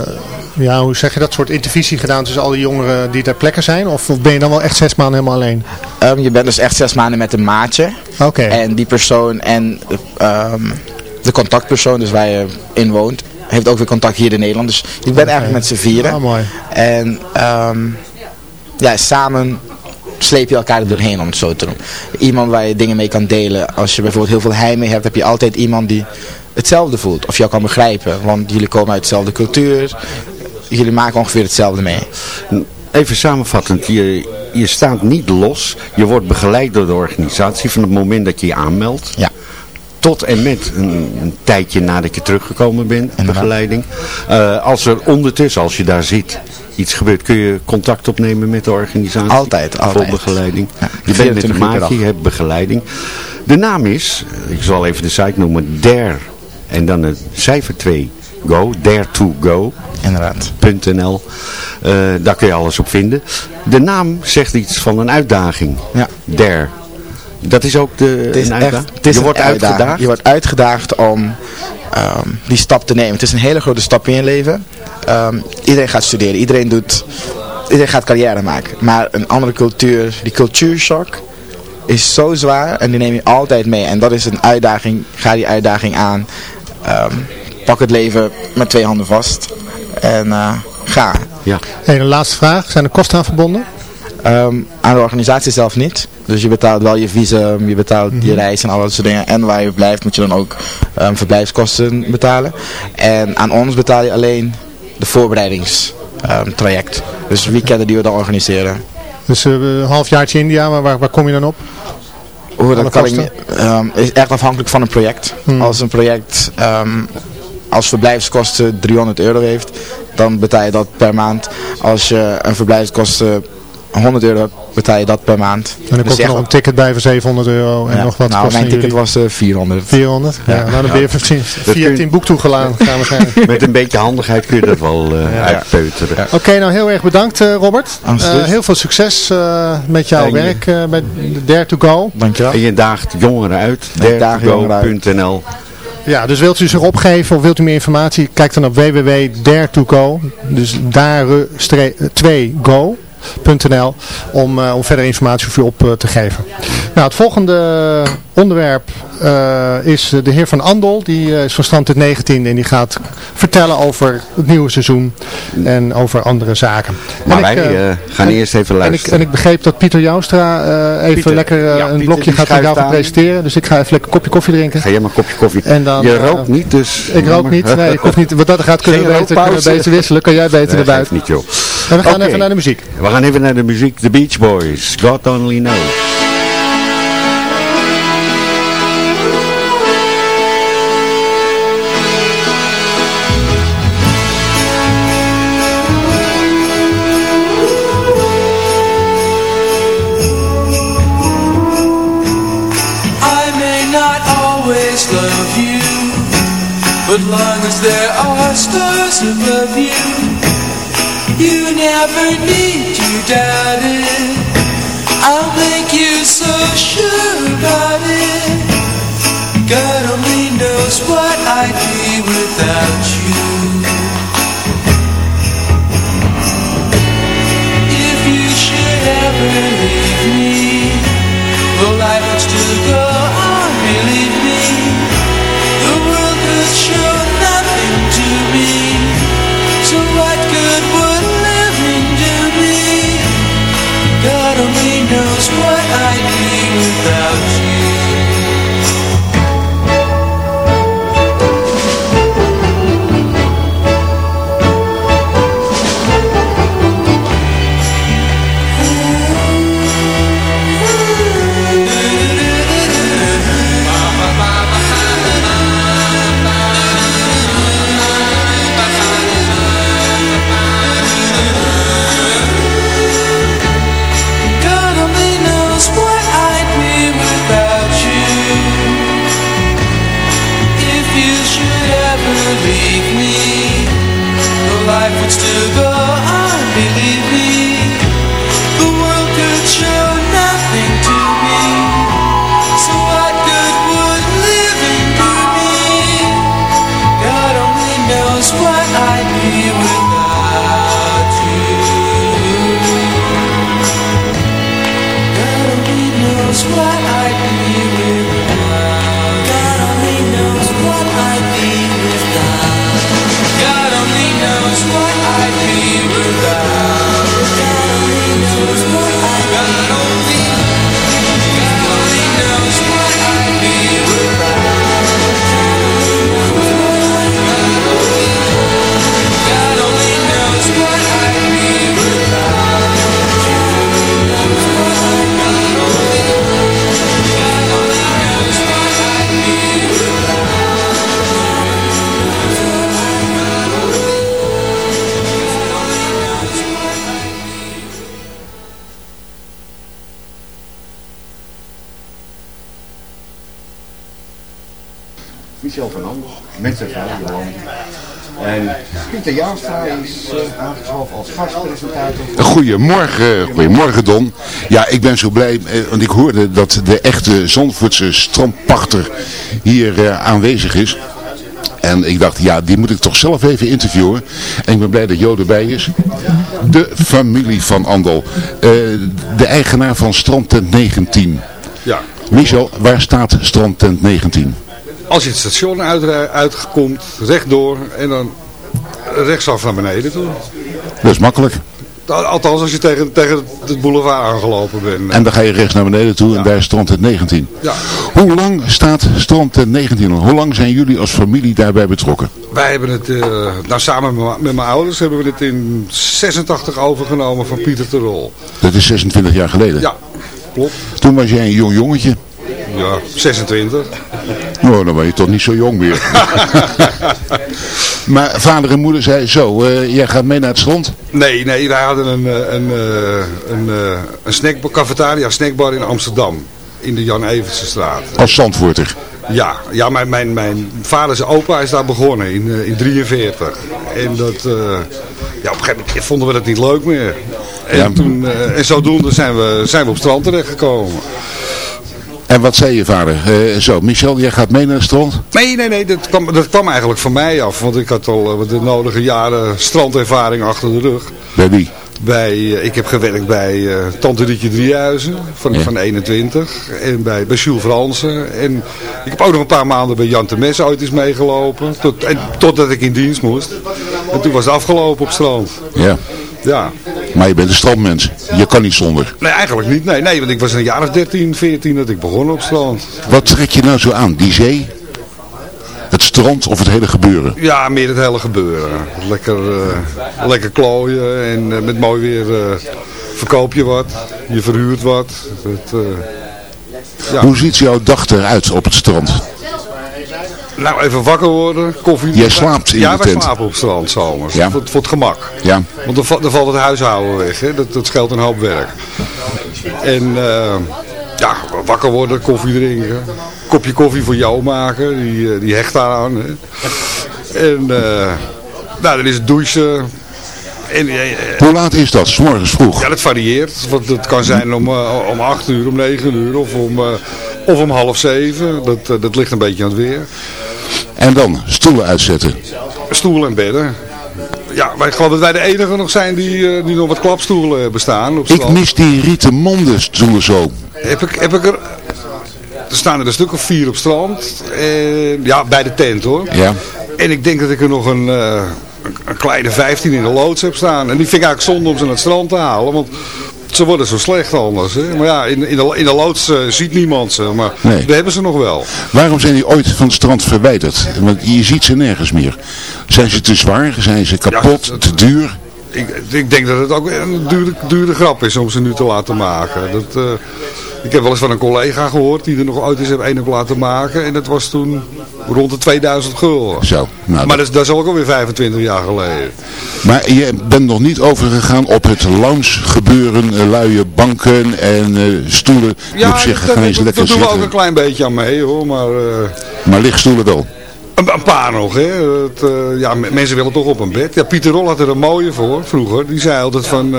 ja, hoe zeg je dat, soort intervisie gedaan tussen al die jongeren die ter plekke zijn? Of, of ben je dan wel echt zes maanden helemaal alleen? Ehm, je bent dus echt zes maanden met een maatje. Oké. En die persoon en ehm, de contactpersoon, dus waar je in woont, heeft ook weer contact hier in Nederland. Dus je bent eigenlijk met z'n vieren. Ah, mooi. En ehm, ja, samen sleep je elkaar er doorheen om het zo te doen. Iemand waar je dingen mee kan delen. Als je bijvoorbeeld heel veel heimwee hebt, heb je altijd iemand die hetzelfde voelt. Of jou kan begrijpen. Want jullie komen uit dezelfde cultuur. Jullie maken ongeveer hetzelfde mee. Even samenvattend, je, je staat niet los. Je wordt begeleid door de organisatie van het moment dat je je aanmeldt. Ja. Tot en met een, een tijdje nadat je teruggekomen bent, Inderdaad. begeleiding. Eh, als er ondertussen, als je daar zit, iets gebeurt, kun je contact opnemen met de organisatie. Altijd, altijd. Voor begeleiding. Ja, je bent met 24 een uur per maatje, je hebt begeleiding. De naam is, ik zal even de site noemen, Dare. En dan het cijfer 2, Go, Dare to Go. Inderdaad. .nl. Eh, daar kun je alles op vinden. De naam zegt iets van een uitdaging. Ja. Dare. Dat is ook de, Het is een echt, uitdaging? het is je wordt uitgedaagd. Je wordt uitgedaagd om ehm, die stap te nemen. Het is een hele grote stap in je leven. Ehm, iedereen gaat studeren. Iedereen doet... Iedereen gaat carrière maken. Maar een andere cultuur, die cultuurshock, is zo zwaar. En die neem je altijd mee. En dat is een uitdaging. Ga die uitdaging aan. Ehm, pak het leven met twee handen vast. En eh, ga. Ja. Hey, een laatste vraag. Zijn er kosten aan verbonden? Ehm, aan de organisatie zelf niet. Dus je betaalt wel je visum, je betaalt je reis en al dat soort dingen. En waar je blijft moet je dan ook ehm, verblijfskosten betalen. En aan ons betaal je alleen de voorbereidingstraject. dus weekenden die we dan organiseren. Dus eh, een halfjaartje India, maar waar, waar kom je dan op? Hoe dat kan ik ehm, is echt afhankelijk van een project. Hmm. Als een project ehm, als verblijfskosten 300 euro heeft, dan betaal je dat per maand. Als je een verblijfskosten 100 euro betaal je dat per maand. En dan Dus komt er echt- nog een ticket bij voor 700 euro en Ja, nog wat nou, mijn ticket jullie? was eh, 400. 400? Ja, nou dan ben je via- via Team Boek toegelaten gaan waarschijnlijk. [LAUGHS] Met een beetje handigheid kun je dat wel eh, uitpeuteren. Oké, nou heel erg bedankt eh, Robert. Eh, heel veel succes eh, met jouw En werk eh, bij Dare to Go. Dankjewel. En je daagt jongeren uit. Ik dertogo.nl Ja, dus wilt u zich opgeven of wilt u meer informatie, kijk dan op www.dare2go, dus dare2go.nl om, eh, om verder informatie voor u op eh, te geven. Nou, het volgende onderwerp eh, is de heer Van Andel, die eh, is van stand het 19 en die gaat vertellen over het nieuwe seizoen en over andere zaken. Maar En wij ik, gaan en- eerst even en ik, luisteren. en ik begreep dat Pieter Joustra eh, even Pieter, lekker ja, een Pieter, blokje gaat jou gaan aan. presenteren. Dus ik ga even lekker een kopje koffie drinken. Ga jij maar een kopje koffie. En dan, je rookt niet, dus... Ik rook niet, nee, ik hoef niet. Wat dat gaat kunnen we beter, kunnen beter wisselen. Kan jij beter Nee, naar buiten. niet joh. En we gaan even naar de muziek. We gaan even naar de muziek. The Beach Boys. God Only Knows. I may not always love you, but long as there are stars above you, you never need to doubt it. I'll make you so sure about it. God only knows what I'd be without you. Goedemorgen, goedemorgen Don. Ja, ik ben zo blij, eh, want ik hoorde dat de echte Zandvoortse strandpachter hier eh, aanwezig is. En ik dacht, ja, die moet ik toch zelf even interviewen. En ik ben blij dat Jo erbij is. De familie van Andel. Eh, de eigenaar van strandtent 19. Ja. Michel, waar staat strandtent 19? Als je het station uit, uitkomt, rechtdoor en dan rechtsaf naar beneden toe. Dat is makkelijk. Althans als je tegen, tegen het boulevard aangelopen bent. En dan ga je rechts naar beneden toe en daar is strandtent 19. Ja. Hoe lang staat strandtent 19 al? Hoe lang zijn jullie als familie daarbij betrokken? Wij hebben het, uh, nou samen met, mijn ouders hebben we het in 86 overgenomen van Pieter Terol. Dat is 26 jaar geleden? Ja, klopt. Toen was jij een jong jongetje? Ja, 26. Nou, dan ben je toch niet zo jong meer. [LAUGHS] Maar vader en moeder zei zo, eh, jij gaat mee naar het strand? Nee, nee, wij hadden een, eh, een, eh, een, een snackbar, cafetaria snackbar in Amsterdam. In de Jan Evertsenstraat. Als zandvoorter. Ja, ja mijn, mijn, mijn vader zijn opa is daar begonnen in 1943. in 43. En dat, ja, op een gegeven moment vonden we dat niet leuk meer. En, Ja. toen, en zodoende zijn we, zijn we op het strand terechtgekomen. En wat zei je vader? Eh, zo, Michel, jij gaat mee naar het strand? Nee, nee, nee, dat kwam, dat kwam eigenlijk van mij af. Want ik had al eh, de nodige jaren strandervaring achter de rug. Bij wie? Bij, eh, ik heb gewerkt bij Tante Rietje Driehuizen van, Ja. van 21 en bij, bij Jules Fransen. En ik heb ook nog een paar maanden bij Jan Temes ooit eens meegelopen. Tot, en, totdat ik in dienst moest. En toen was het afgelopen op strand. Ja. Ja. Maar je bent een strandmens. Je kan niet zonder. Nee, eigenlijk niet. Nee, nee, want ik was een jaar of 13, 14 dat ik begon op strand. Wat trek je nou zo aan? Die zee? Het strand of het hele gebeuren? Ja, meer het hele gebeuren. Lekker, eh, lekker klooien en eh, met mooi weer eh, verkoop je wat. Je verhuurt wat. Het, ja. Hoe ziet jouw dag eruit op het strand? Nou, even wakker worden, koffie. Jij slaapt in ja, de wij tent? slapen op strand zomers. Ja. Voor, voor het gemak. Ja. Want dan, dan valt het huishouden weg. Hè? Dat, dat scheelt een hoop werk. En eh, ja, wakker worden, koffie drinken. Kopje koffie voor jou maken. Die, eh, die hecht daaraan. Hè? En eh, nou, dan is het douchen. En, Hoe laat is dat? 's morgens vroeg? ja, dat varieert. Want het kan zijn om, om 8 uur, om 9 uur of om, of om half 7. Dat, dat ligt een beetje aan het weer. En dan stoelen uitzetten. Stoelen en bedden. Ja, maar ik geloof dat wij de enige nog zijn die, eh, die nog wat klapstoelen hebben staan. Op Ik mis die rieten monden stoelen zo. Heb ik, heb ik er... Er staan er een stuk of vier op strand. En, ja, bij de tent hoor. Ja. En ik denk dat ik er nog een, eh, een, een kleine 15 in de loods heb staan. En die vind ik eigenlijk zonde om ze naar het strand te halen. Want ze worden zo slecht anders. Hè. Maar ja, in, in, de, in de loods eh, ziet niemand ze. Maar Nee. daar hebben ze nog wel. Waarom zijn die ooit van het strand verwijderd? Want je ziet ze nergens meer. Zijn ze te zwaar? Zijn ze kapot? te duur? Ik, ik denk dat het ook een dure, dure grap is om ze nu te laten maken. Dat, eh, ik heb wel eens van een collega gehoord die er nog ooit eens een heb laten maken. En dat was toen rond de 2000 gulden. Zo. Nou, Maar dat, is- dat is ook alweer 25 jaar geleden. Maar je bent nog niet overgegaan op het lounge gebeuren, eh, luie banken en eh, stoelen. die op zich dat, dat- lekker dat doen we ook een klein beetje aan mee hoor. Maar eh, Maar lichtstoelen wel. een, een paar nog hè. Het, ja, mensen willen toch op een bed. Ja, Pieter Rol had er een mooie voor vroeger. Die zei altijd van...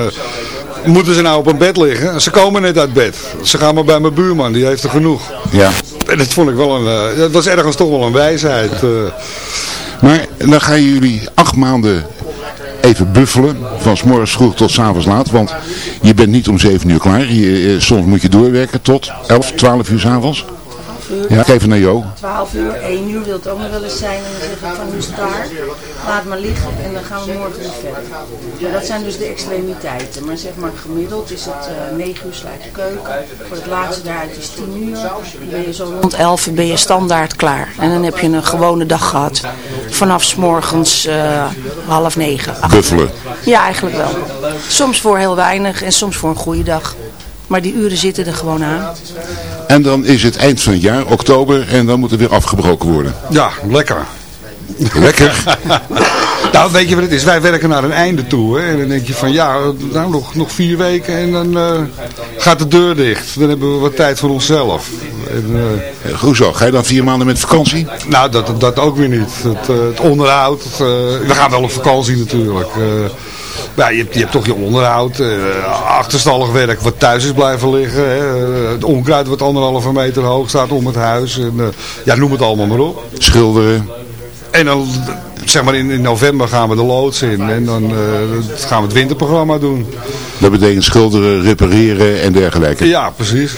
Moeten ze nou op een bed liggen? Ze komen net uit bed. Ze gaan maar bij mijn buurman, die heeft er genoeg. Ja. En dat vond ik wel een, eh, dat was ergens toch wel een wijsheid. eh. Maar dan gaan jullie acht maanden even buffelen. Van s morgens vroeg tot s avonds laat. Want je bent niet om zeven uur klaar. Je, eh, soms moet je doorwerken tot 11, 12 uur s'avonds. Ja, even naar Jo. 12 uur, 1 uur wil het ook nog wel eens zijn. En dan zeg ik van nu is het klaar. Laat maar liggen en dan gaan we morgen weer verder. Maar dat zijn dus de extremiteiten. Maar zeg maar gemiddeld is het eh 9 uur sluit de keuken. Voor het laatste daaruit is 10 uur. Dan ben je zo rond 11 ben je standaard klaar. En dan heb je een gewone dag gehad. Vanaf s morgens eh, half negen. acht. Buffelen. Ja, eigenlijk wel. Soms voor heel weinig en soms voor een goede dag. Maar die uren zitten er gewoon aan. En dan is het eind van het jaar, oktober. En dan moet er weer afgebroken worden. Ja, lekker. Lekker. [LAUGHS] nou, weet je wat het is? Wij werken naar een einde toe. Hè? En dan denk je van ja, nou nog, nog vier weken en dan eh, gaat de deur dicht. Dan hebben we wat tijd voor onszelf. En, Eh, Hoezo? Ga je dan vier maanden met vakantie? nou, dat, dat ook weer niet. Het, eh, het onderhoud. het, eh, we gaan wel op vakantie natuurlijk. Ja, je, hebt, je hebt toch je onderhoud. eh, achterstallig werk wat thuis is blijven liggen. Hè? Het onkruid wat anderhalve meter hoog staat om het huis. En, eh, ja, noem het allemaal maar op. Schilderen. En dan, zeg maar in, in november gaan we de loods in. En dan eh, gaan we het winterprogramma doen. Dat betekent schilderen, repareren en dergelijke. Ja, precies.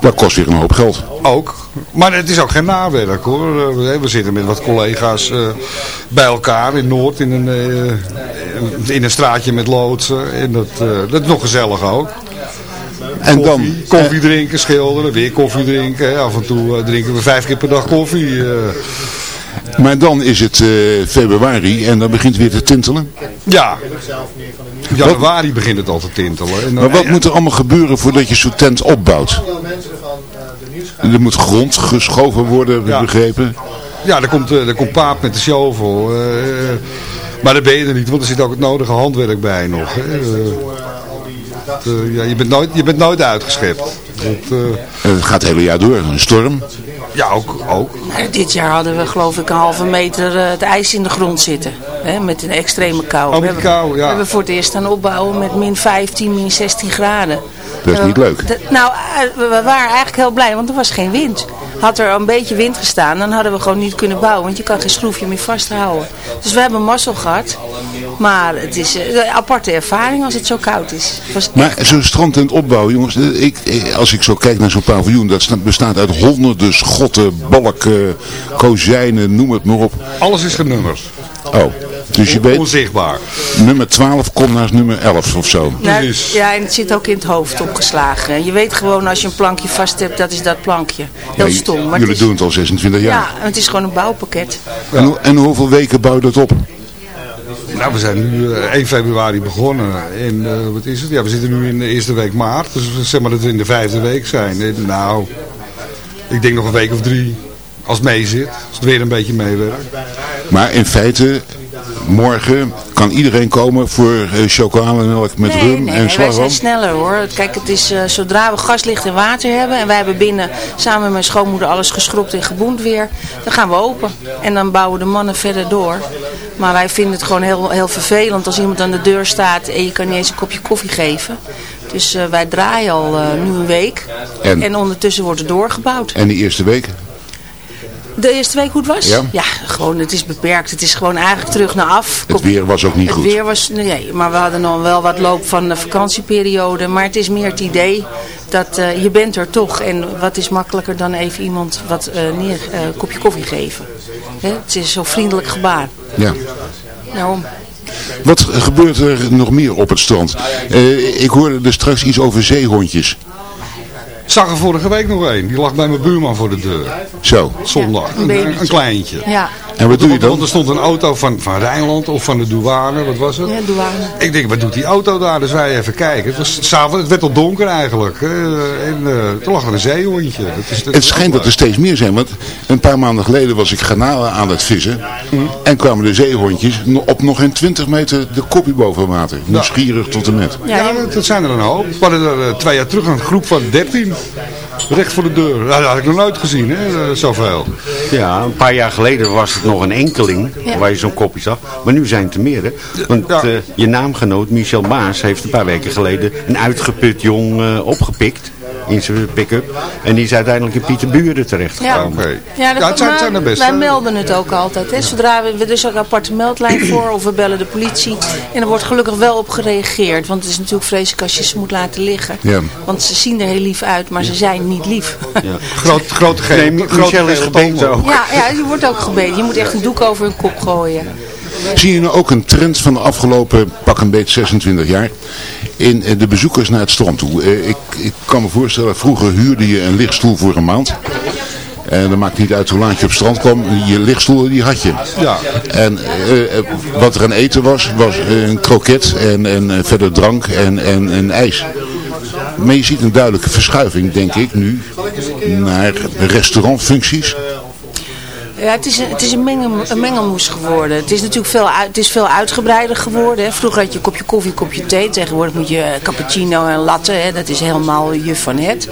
Dat kost weer een hoop geld. Ook. Maar het is ook geen nawerk hoor. We, zitten met wat collega's bij elkaar in Noord in een, in een straatje met loodsen. En dat, eh, dat is nog gezellig ook. En dan, Koffie, koffie drinken, schilderen, weer koffie drinken. Af en toe eh, drinken we vijf keer per dag koffie. eh. Maar dan is het eh, februari en dan begint het weer te tintelen. ja. Januari begint het al te tintelen. En dan- Maar wat moet er allemaal gebeuren voordat je zo'n tent opbouwt? Er moet grond geschoven worden, heb ik Ja. begrepen. Ja, dan komt, uh, komt paap met de shovel. Uh, maar dat ben je er niet, want er zit ook het nodige handwerk bij nog. Hè. Uh, ja, je, bent nooit, je bent nooit uitgeschept. Dat, het gaat het hele jaar door, een storm. Ja, ook. ook. Dit jaar hadden we geloof ik een halve meter uh, het ijs in de grond zitten. Hè, met een extreme kou. Oh, we, hebben, kou ja. we hebben voor het eerst aan opbouwen met min 15, min 16 graden. Dat is niet leuk. Nou, we waren eigenlijk heel blij, want er was geen wind. Had er een beetje wind gestaan, dan hadden we gewoon niet kunnen bouwen. Want je kan geen schroefje meer vasthouden. Dus we hebben mazzel gehad. Maar het is een aparte ervaring als het zo koud is. Maar zo'n strand en het opbouwen, jongens. Ik, als ik zo kijk naar zo'n paviljoen, dat bestaat uit honderden schotten, balken, kozijnen, noem het maar op. Alles is genummerd. Oh. Dus je weet, Onzichtbaar. nummer 12 komt naast nummer 11 of zo. Nou, ja, en het zit ook in het hoofd opgeslagen. Je weet gewoon als je een plankje vast hebt, dat is dat plankje. Heel ja, stom. Maar jullie het is, doen het al 26 jaar. Ja, het is gewoon een bouwpakket. Ja. En, en, hoeveel weken bouw je dat op? Nou, we zijn nu uh, 1 februari begonnen. En uh, wat is het? Ja, we zitten nu in de eerste week maart. Dus zeg maar dat we in de vijfde week zijn. En, nou, ik denk nog een week of drie. Als het mee zit. Als het weer een beetje meewerkt. Maar in feite, morgen kan iedereen komen voor uh, chocolademelk met nee, rum nee, en nee, slagroom? wij zijn sneller hoor. Kijk, het is uh, zodra we gaslicht en water hebben en wij hebben binnen samen met mijn schoonmoeder alles geschropt en geboend weer, dan gaan we open. En dan bouwen de mannen verder door. Maar wij vinden het gewoon heel, heel vervelend als iemand aan de deur staat en je kan niet eens een kopje koffie geven. Dus uh, wij draaien al nu een week en? en ondertussen wordt er doorgebouwd. En de eerste week? De eerste week het was? Ja. ja, gewoon, het is beperkt. Het is gewoon eigenlijk terug naar af. Het weer was ook niet het goed. Het weer was, nee, maar we hadden nog wel wat loop van de vakantieperiode. Maar het is meer het idee dat uh, je bent er toch. En wat is makkelijker dan even iemand wat uh, neer, uh, kopje koffie geven. Hè? Het is zo'n vriendelijk gebaar. Ja. Nou, wat gebeurt er nog meer op het strand? Ik hoorde er straks iets over zeehondjes. Zag er vorige week nog een. Die lag bij mijn buurman voor de deur. Zo. Zondag. Ja, een, een, een, kleintje. Ja. En wat doe je dan? Want er stond een auto van, van Rijnland of van de douane. Wat was het? Ja, douane. Ik denk, wat doet die auto daar? Dus wij even kijken. Het, was, s'avonds, het werd al donker eigenlijk. En uh, toen lag er een zeehondje. Dat is, dat het schijnt dat er steeds meer zijn. Want een paar maanden geleden was ik garnalen aan het vissen. Mm. En kwamen de zeehondjes op nog geen 20 meter de kopje boven water. Nieuwsgierig ja. tot en met. Ja, dat, dat, zijn er een hoop. We hadden er uh, twee jaar terug een groep van 13. Recht voor de deur. Dat had ik nog nooit gezien, hè, zoveel. Ja, een paar jaar geleden was het nog een enkeling ja. waar je zo'n kopje zag. Maar nu zijn het er meer, hè. Want ja. uh, je naamgenoot Michel Maas heeft een paar weken geleden een uitgeput jong uh, opgepikt in zijn pick-up. En die is uiteindelijk in Pieterburen terechtgekomen. Ja, okay. ja, dat ja het zijn, zijn er best. Wij melden het ook altijd. Hè. Zodra we, dus ook een aparte meldlijn voor of we bellen de politie. En er wordt gelukkig wel op gereageerd. Want het is natuurlijk vreselijk als je ze moet laten liggen. Ja. Want ze zien er heel lief uit, maar ze zijn niet lief. Ja. Groot, grote gele, nee, Michel is gebeten ook. Ja, ja, je wordt ook gebeten. Je moet echt een doek over hun kop gooien. Zie je nou ook een trend van de afgelopen pak een beetje 26 jaar in de bezoekers naar het strand toe? Ik, ik kan me voorstellen, vroeger huurde je een lichtstoel voor een maand. En dat maakt niet uit hoe laat je op het strand kwam. Je lichtstoel die had je. Ja. En uh, wat er aan eten was, was een kroket en, en verder drank en, en, en ijs. Maar je ziet een duidelijke verschuiving, denk ik, nu naar restaurantfuncties. Ja, het is een, het is een, mengel, een mengelmoes geworden. Het is natuurlijk veel, uit, het is veel uitgebreider geworden. Hè. Vroeger had je een kopje koffie, een kopje thee. Tegenwoordig moet je cappuccino en latte. Hè. Dat is helemaal juf van het.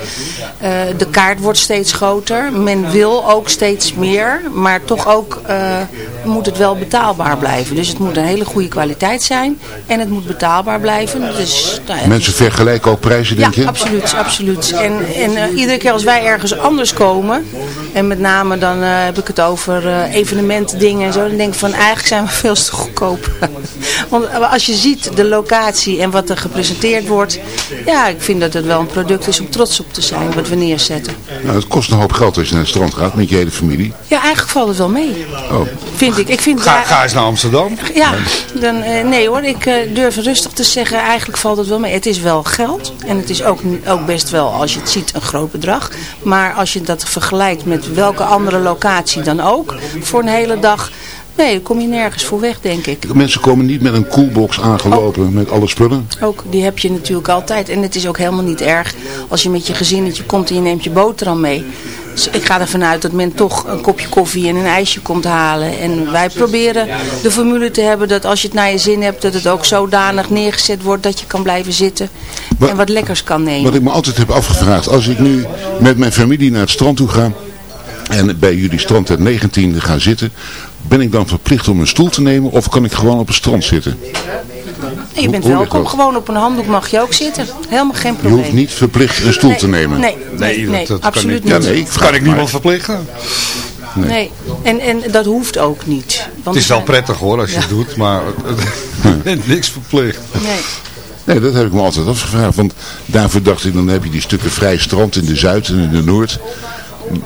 Uh, de kaart wordt steeds groter. Men wil ook steeds meer. Maar toch ook uh, moet het wel betaalbaar blijven. Dus het moet een hele goede kwaliteit zijn. En het moet betaalbaar blijven. Dus, nou ja, Mensen vergelijken ook prijzen, denk ja, je? absoluut. absoluut. En, en uh, iedere keer als wij ergens anders komen. En met name dan heb ik het over over uh, evenementdingen en zo. Dan denk ik van eigenlijk zijn we [LAUGHS] veel te goedkoop. [LAUGHS] Want als je ziet de locatie en wat er gepresenteerd wordt. Ja, ik vind dat het wel een product is om trots op te zijn wat we neerzetten. Nou, het kost een hoop geld als je naar het strand gaat met je hele familie. Ja, eigenlijk valt het wel mee. Oh. Vind ik. ik vind ga, ga eens naar Amsterdam. Ja, dan, uh, nee hoor. Ik uh, durf rustig te zeggen, eigenlijk valt het wel mee. Het is wel geld. En het is ook, ook best wel, als je het ziet, een groot bedrag. Maar als je dat vergelijkt met welke andere locatie dan ook, voor een hele dag... Nee, daar kom je nergens voor weg, denk ik. Mensen komen niet met een koelbox aangelopen ook. met alle spullen. Ook, die heb je natuurlijk altijd. En het is ook helemaal niet erg als je met je gezinnetje komt en je neemt je boterham mee. Dus ik ga ervan uit dat men toch een kopje koffie en een ijsje komt halen. En wij proberen de formule te hebben dat als je het naar je zin hebt, dat het ook zodanig neergezet wordt dat je kan blijven zitten en wat lekkers kan nemen. Wat ik me altijd heb afgevraagd, als ik nu met mijn familie naar het strand toe ga en bij jullie strand het 19e ga zitten, ben ik dan verplicht om een stoel te nemen of kan ik gewoon op het strand zitten? En je bent Hoe- welkom, dat? gewoon op een handdoek mag je ook zitten. Helemaal geen Je probleem. hoeft niet verplicht een stoel te nemen. Nee, nee, nee, absoluut Ja, niet. nee, ik vraag Kan ik niemand verplichten. Nee. Nee, en, en dat hoeft ook niet. Want Het is wel prettig hoor als je het doet, maar het [LAUGHS] niks verplicht. Nee. Nee, dat heb ik me altijd afgevraagd. Want daarvoor dacht ik, dan heb je die stukken vrij strand in de Zuid en in de Noord.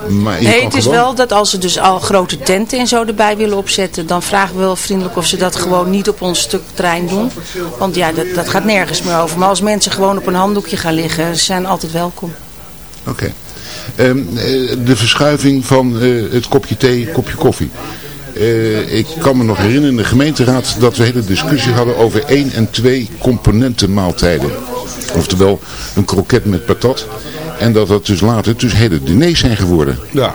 Maar Nee, het is gewoon- wel dat als ze dus al grote tenten en zo erbij willen opzetten, dan vragen we wel vriendelijk of ze dat gewoon niet op ons stuk terrein doen. Want ja, dat, dat gaat nergens meer over. Maar als mensen gewoon op een handdoekje gaan liggen, ze zijn altijd welkom. Oké. Ehm, eh, de verschuiving van eh, het kopje thee, kopje koffie. Eh, ik kan me nog herinneren in de gemeenteraad dat we hele discussie hadden over één en twee componenten maaltijden. Oftewel een kroket met patat. En dat dat dus later dus hele diners zijn geworden. Ja.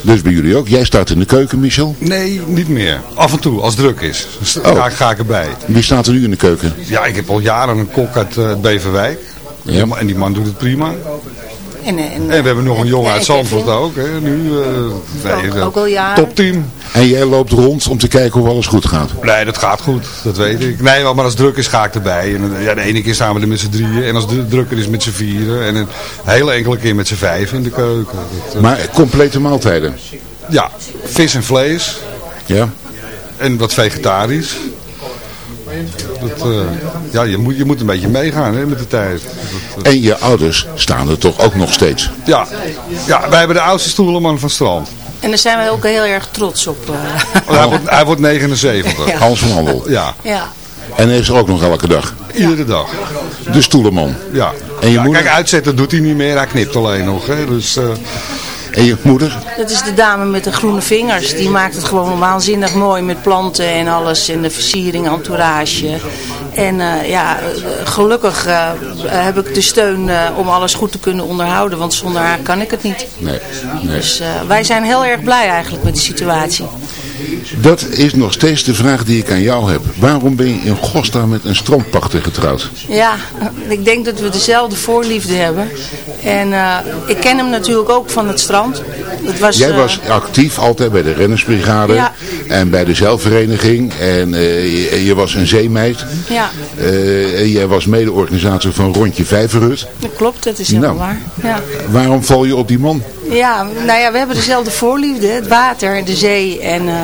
Dus bij jullie ook. Jij staat in de keuken, Michel. Nee, niet meer. Af en toe, als het druk is. Oh. ga, ga ik erbij. Wie staat er nu in de keuken? Ja, ik heb al jaren een kok uit eh, Beverwijk. Ja. En die man doet het prima. En, en, En we hebben nog een jongen uit Zandvoort ook. Hè, nu, eh, nee, Ook- al jaren. Topteam. En jij loopt rond om te kijken of alles goed gaat. Nee, dat gaat goed. Dat weet ik. Nee, maar als het druk is ga ik erbij. En, eh, ja, de ene keer staan we er met z'n drieën. En als het drukker is met z'n vieren. En een hele enkele keer met z'n vijf in de keuken. Dat, eh, Maar complete maaltijden. ja, vis en vlees. Ja. En wat vegetarisch. Dat, eh, ja, je moet, je moet een beetje meegaan hè, met de tijd. Dat, En je ouders staan er toch ook nog steeds. ja. ja, wij hebben de oudste stoelenman van Strand. En daar zijn we ook heel erg trots op. eh. Want Hij, wordt, hij wordt 79. Ja. Hans van Handel. Ja, ja. En hij is er ook nog elke dag. iedere dag. De stoelenman. Ja. En je Ja, moeder? Kijk, uitzetten doet hij niet meer. Hij knipt alleen nog. Hè. Dus, eh, En je moeder? Dat is de dame met de groene vingers. Die maakt het gewoon waanzinnig mooi met planten en alles. En de versiering, entourage. En eh, ja, eh, gelukkig eh, heb ik de steun om alles goed te kunnen onderhouden. Want zonder haar kan ik het niet. Nee. nee. Dus wij zijn heel erg blij eigenlijk met de situatie. Dat is nog steeds de vraag die ik aan jou heb. Waarom ben je in godsnaam met een strandpachter getrouwd? Ja, ik denk dat we dezelfde voorliefde hebben. En eh, ik ken hem natuurlijk ook van het strand. Was, Jij eh, was actief altijd bij de rennersbrigade Ja. en bij de zeilvereniging. En eh, je, je was een zeemeid. Ja, Eh, en jij was mede-organisator van Rondje Vijverhut. dat klopt. Dat is helemaal Nou. waar. Ja. Waarom val je op die man? Ja, nou ja, we hebben dezelfde voorliefde, het water, de zee. En eh,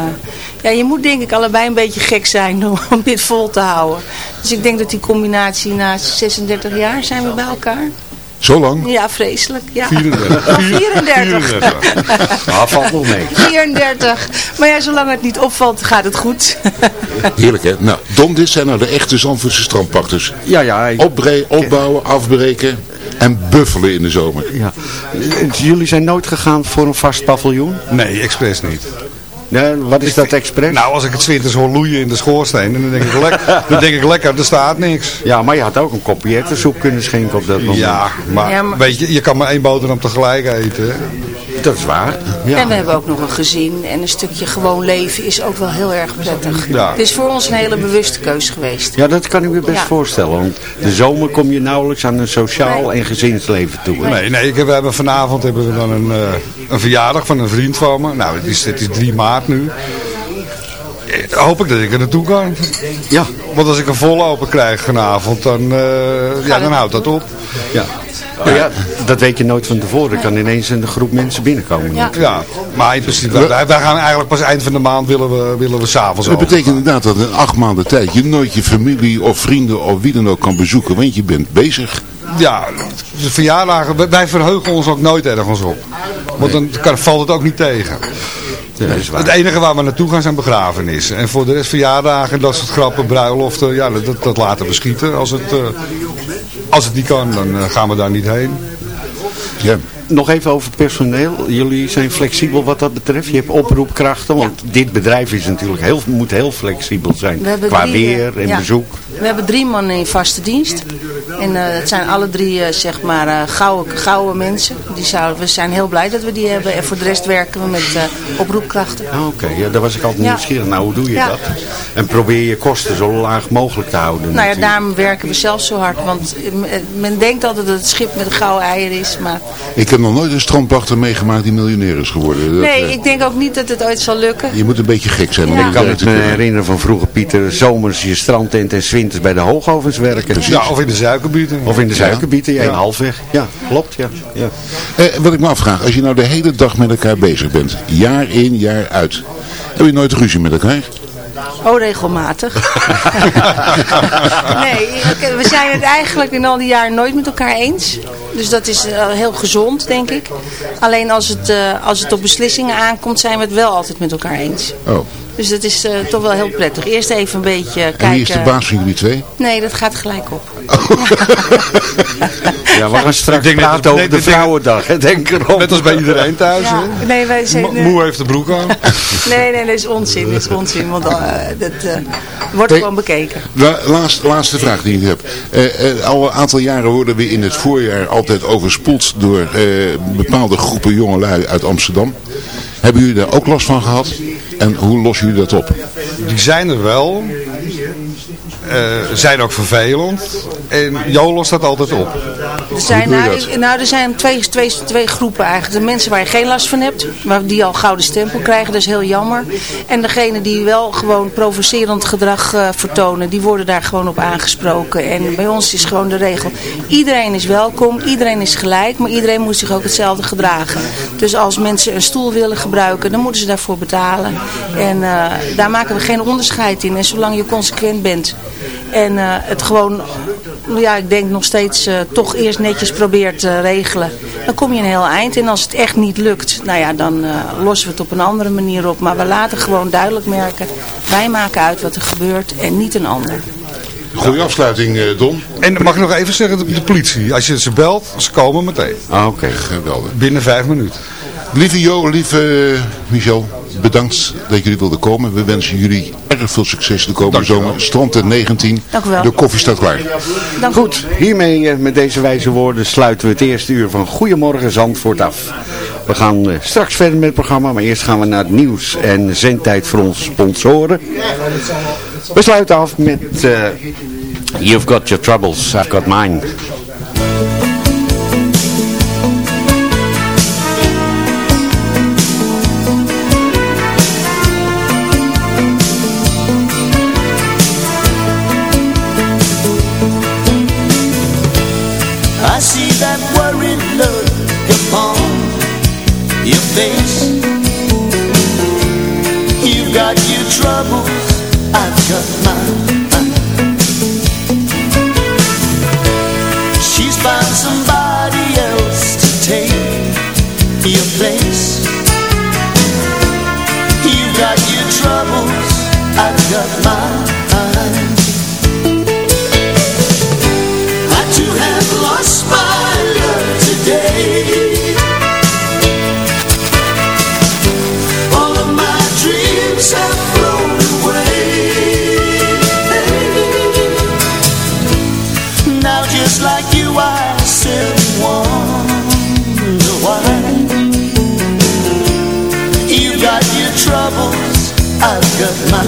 ja, je moet denk ik allebei een beetje gek zijn om dit vol te houden. Dus ik denk dat die combinatie na 36 jaar zijn we bij elkaar. Zo lang? Ja, vreselijk. Ja. 34. Oh, 34. Ah, valt nog mee. 34. Maar ja, zolang het niet opvalt, gaat het goed. [LAUGHS] Heerlijk hè? Nou, Don, dit zijn nou de echte Zandvoortse strandpachters. Ja, ja. ik- Opbre opbouwen, afbreken en buffelen in de zomer. ja. Jullie zijn nooit gegaan voor een vast paviljoen? nee, expres niet. Nee, wat is dat expres? Nou, als ik het winters hoor loeien in de schoorsteen, dan denk ik, lek, [LAUGHS] dan denk ik lekker, er staat niks. Ja, maar je had ook een kopje ettensoep kunnen schenken op dat moment. Ja, maar, Ja, maar- weet je, je kan maar één boterham tegelijk eten. hè. Dat is waar. En we Ja. hebben ook nog een gezin en een stukje gewoon leven is ook wel heel erg prettig. Ja. Het is voor ons een hele bewuste keus geweest. ja, dat kan ik me best Ja. voorstellen. Want de zomer kom je nauwelijks aan een sociaal en gezinsleven toe. hè? Nee, nee ik heb, we hebben vanavond hebben we dan een, eh, een verjaardag van een vriend van me. Nou, het is, het is 3 maart nu. Hoop ik dat ik er naartoe kan. Ja. Want als ik een vollopen krijg vanavond, dan, eh, ja, dan houdt dat op. Ja. Maar ja, dat weet je nooit van tevoren. Er kan ineens een groep mensen binnenkomen. Ja. Ja, maar in principe, wij, wij gaan eigenlijk pas eind van de maand willen we, willen we s'avonds Dat betekent inderdaad dat in acht maanden tijd je nooit je familie of vrienden of wie dan ook kan bezoeken. Want je bent bezig. Ja, de verjaardagen, wij- wij verheugen ons ook nooit ergens op. Want dan kan, valt het ook niet tegen. Het enige waar we naartoe gaan zijn begrafenissen. En voor de rest verjaardagen en dat soort grappen, bruiloften, ja, dat, dat laten we schieten. Als het, eh, als het niet kan, dan eh, gaan we daar niet heen. Ja. Nog even over personeel. Jullie zijn flexibel wat dat betreft. Je hebt oproepkrachten. Want dit bedrijf is natuurlijk heel, moet heel flexibel zijn. Qua drie, weer eh, en ja. bezoek. We hebben drie mannen in vaste dienst. En eh, het zijn alle drie eh, zeg maar eh, gouden, gouden mensen. Die zouden, we zijn heel blij dat we die hebben. En voor de rest werken we met eh, oproepkrachten. Ah, Oké, ja, daar was ik altijd Ja. nieuwsgierig. Nou, hoe doe je Ja. dat? En probeer je kosten zo laag mogelijk te houden. Nou ja, natuurlijk. daarom werken we zelf zo hard. Want men denkt altijd dat het schip met de gouden eieren is. Maar Ik heb nog nooit een strandpachter meegemaakt die miljonair is geworden. Dat, nee, ik denk ook niet dat het ooit zal lukken. Je moet een beetje gek zijn Ja. Ik kan het me herinneren van vroeger, Pieter, zomers je strandtent en 's winters bij de hoogovens werken. Ja, of in de suikerbieten. Of in de suikerbieten, ja, in halfweg. Ja, klopt, ja. ja. Eh, wat ik me afvraag, als je nou de hele dag met elkaar bezig bent, jaar in, jaar uit, heb je nooit ruzie met elkaar? Oh, regelmatig. [LAUGHS] nee, we zijn het eigenlijk in al die jaren nooit met elkaar eens. Dus dat is eh, heel gezond, denk ik. Alleen als het, eh, als het op beslissingen aankomt, zijn we het wel altijd met elkaar eens. Oh. Dus dat is eh, toch wel heel prettig. Eerst even een beetje kijken. En wie is de baas van jullie twee? Nee, dat gaat gelijk op. [LAUGHS] Ja, we gaan straks denk over de Vrouwendag. hè, Denk erom. Net als bij iedereen thuis. Ja, hè? nee, wij zijn... Mo- Moe heeft de broek aan. [LAUGHS] Nee, nee, dat is onzin. Dat is onzin, want eh, dat eh, wordt Nee. gewoon bekeken. La, laatste, laatste vraag die ik heb. Eh, eh, al een aantal jaren worden we in het voorjaar altijd overspoeld door eh, bepaalde groepen jongelui uit Amsterdam. Hebben jullie daar ook last van gehad? En hoe lossen jullie dat op? Die zijn er wel. Eh, zijn ook vervelend. En Jo lost dat altijd op. Er zijn, nou, ik- nou, er zijn twee, twee, twee groepen eigenlijk. De mensen waar je geen last van hebt, maar die al gouden stempel krijgen, dat is heel jammer. En degene die wel gewoon provocerend gedrag eh, vertonen, die worden daar gewoon op aangesproken. En bij ons is gewoon de regel, iedereen is welkom, iedereen is gelijk, maar iedereen moet zich ook hetzelfde gedragen. Dus als mensen een stoel willen gebruiken, dan moeten ze daarvoor betalen. En eh, daar maken we geen onderscheid in. En zolang je consequent bent en eh, het gewoon, ja, ik denk nog steeds eh, toch eerst netjes probeert te regelen. Dan kom je een heel eind. En als het echt niet lukt, nou ja, dan eh, lossen we het op een andere manier op. Maar we laten gewoon duidelijk merken, wij maken uit wat er gebeurt en niet een ander. Goeie afsluiting, eh, Don. En mag ik nog even zeggen, de, de politie. Als je ze belt, ze komen meteen. Ah, oké. Geweldig. Binnen vijf minuten. Lieve Jo, lieve eh, Michel, bedankt dat jullie wilden komen. We wensen jullie erg veel succes de komende zomer. Strand ten 19, Dank u wel. de koffie staat klaar. Dank Goed, hiermee eh, met deze wijze woorden sluiten we het eerste uur van Goedemorgen Zandvoort af. We gaan eh, straks verder met het programma, maar eerst gaan we naar het nieuws en zendtijd voor onze sponsoren. We sluiten af met eh, You've Got Your Troubles, I've Got Mine. Your face. You've got your troubles, I've got mine. She's found somebody else to take your place. You've got your troubles, I've got mine. I've got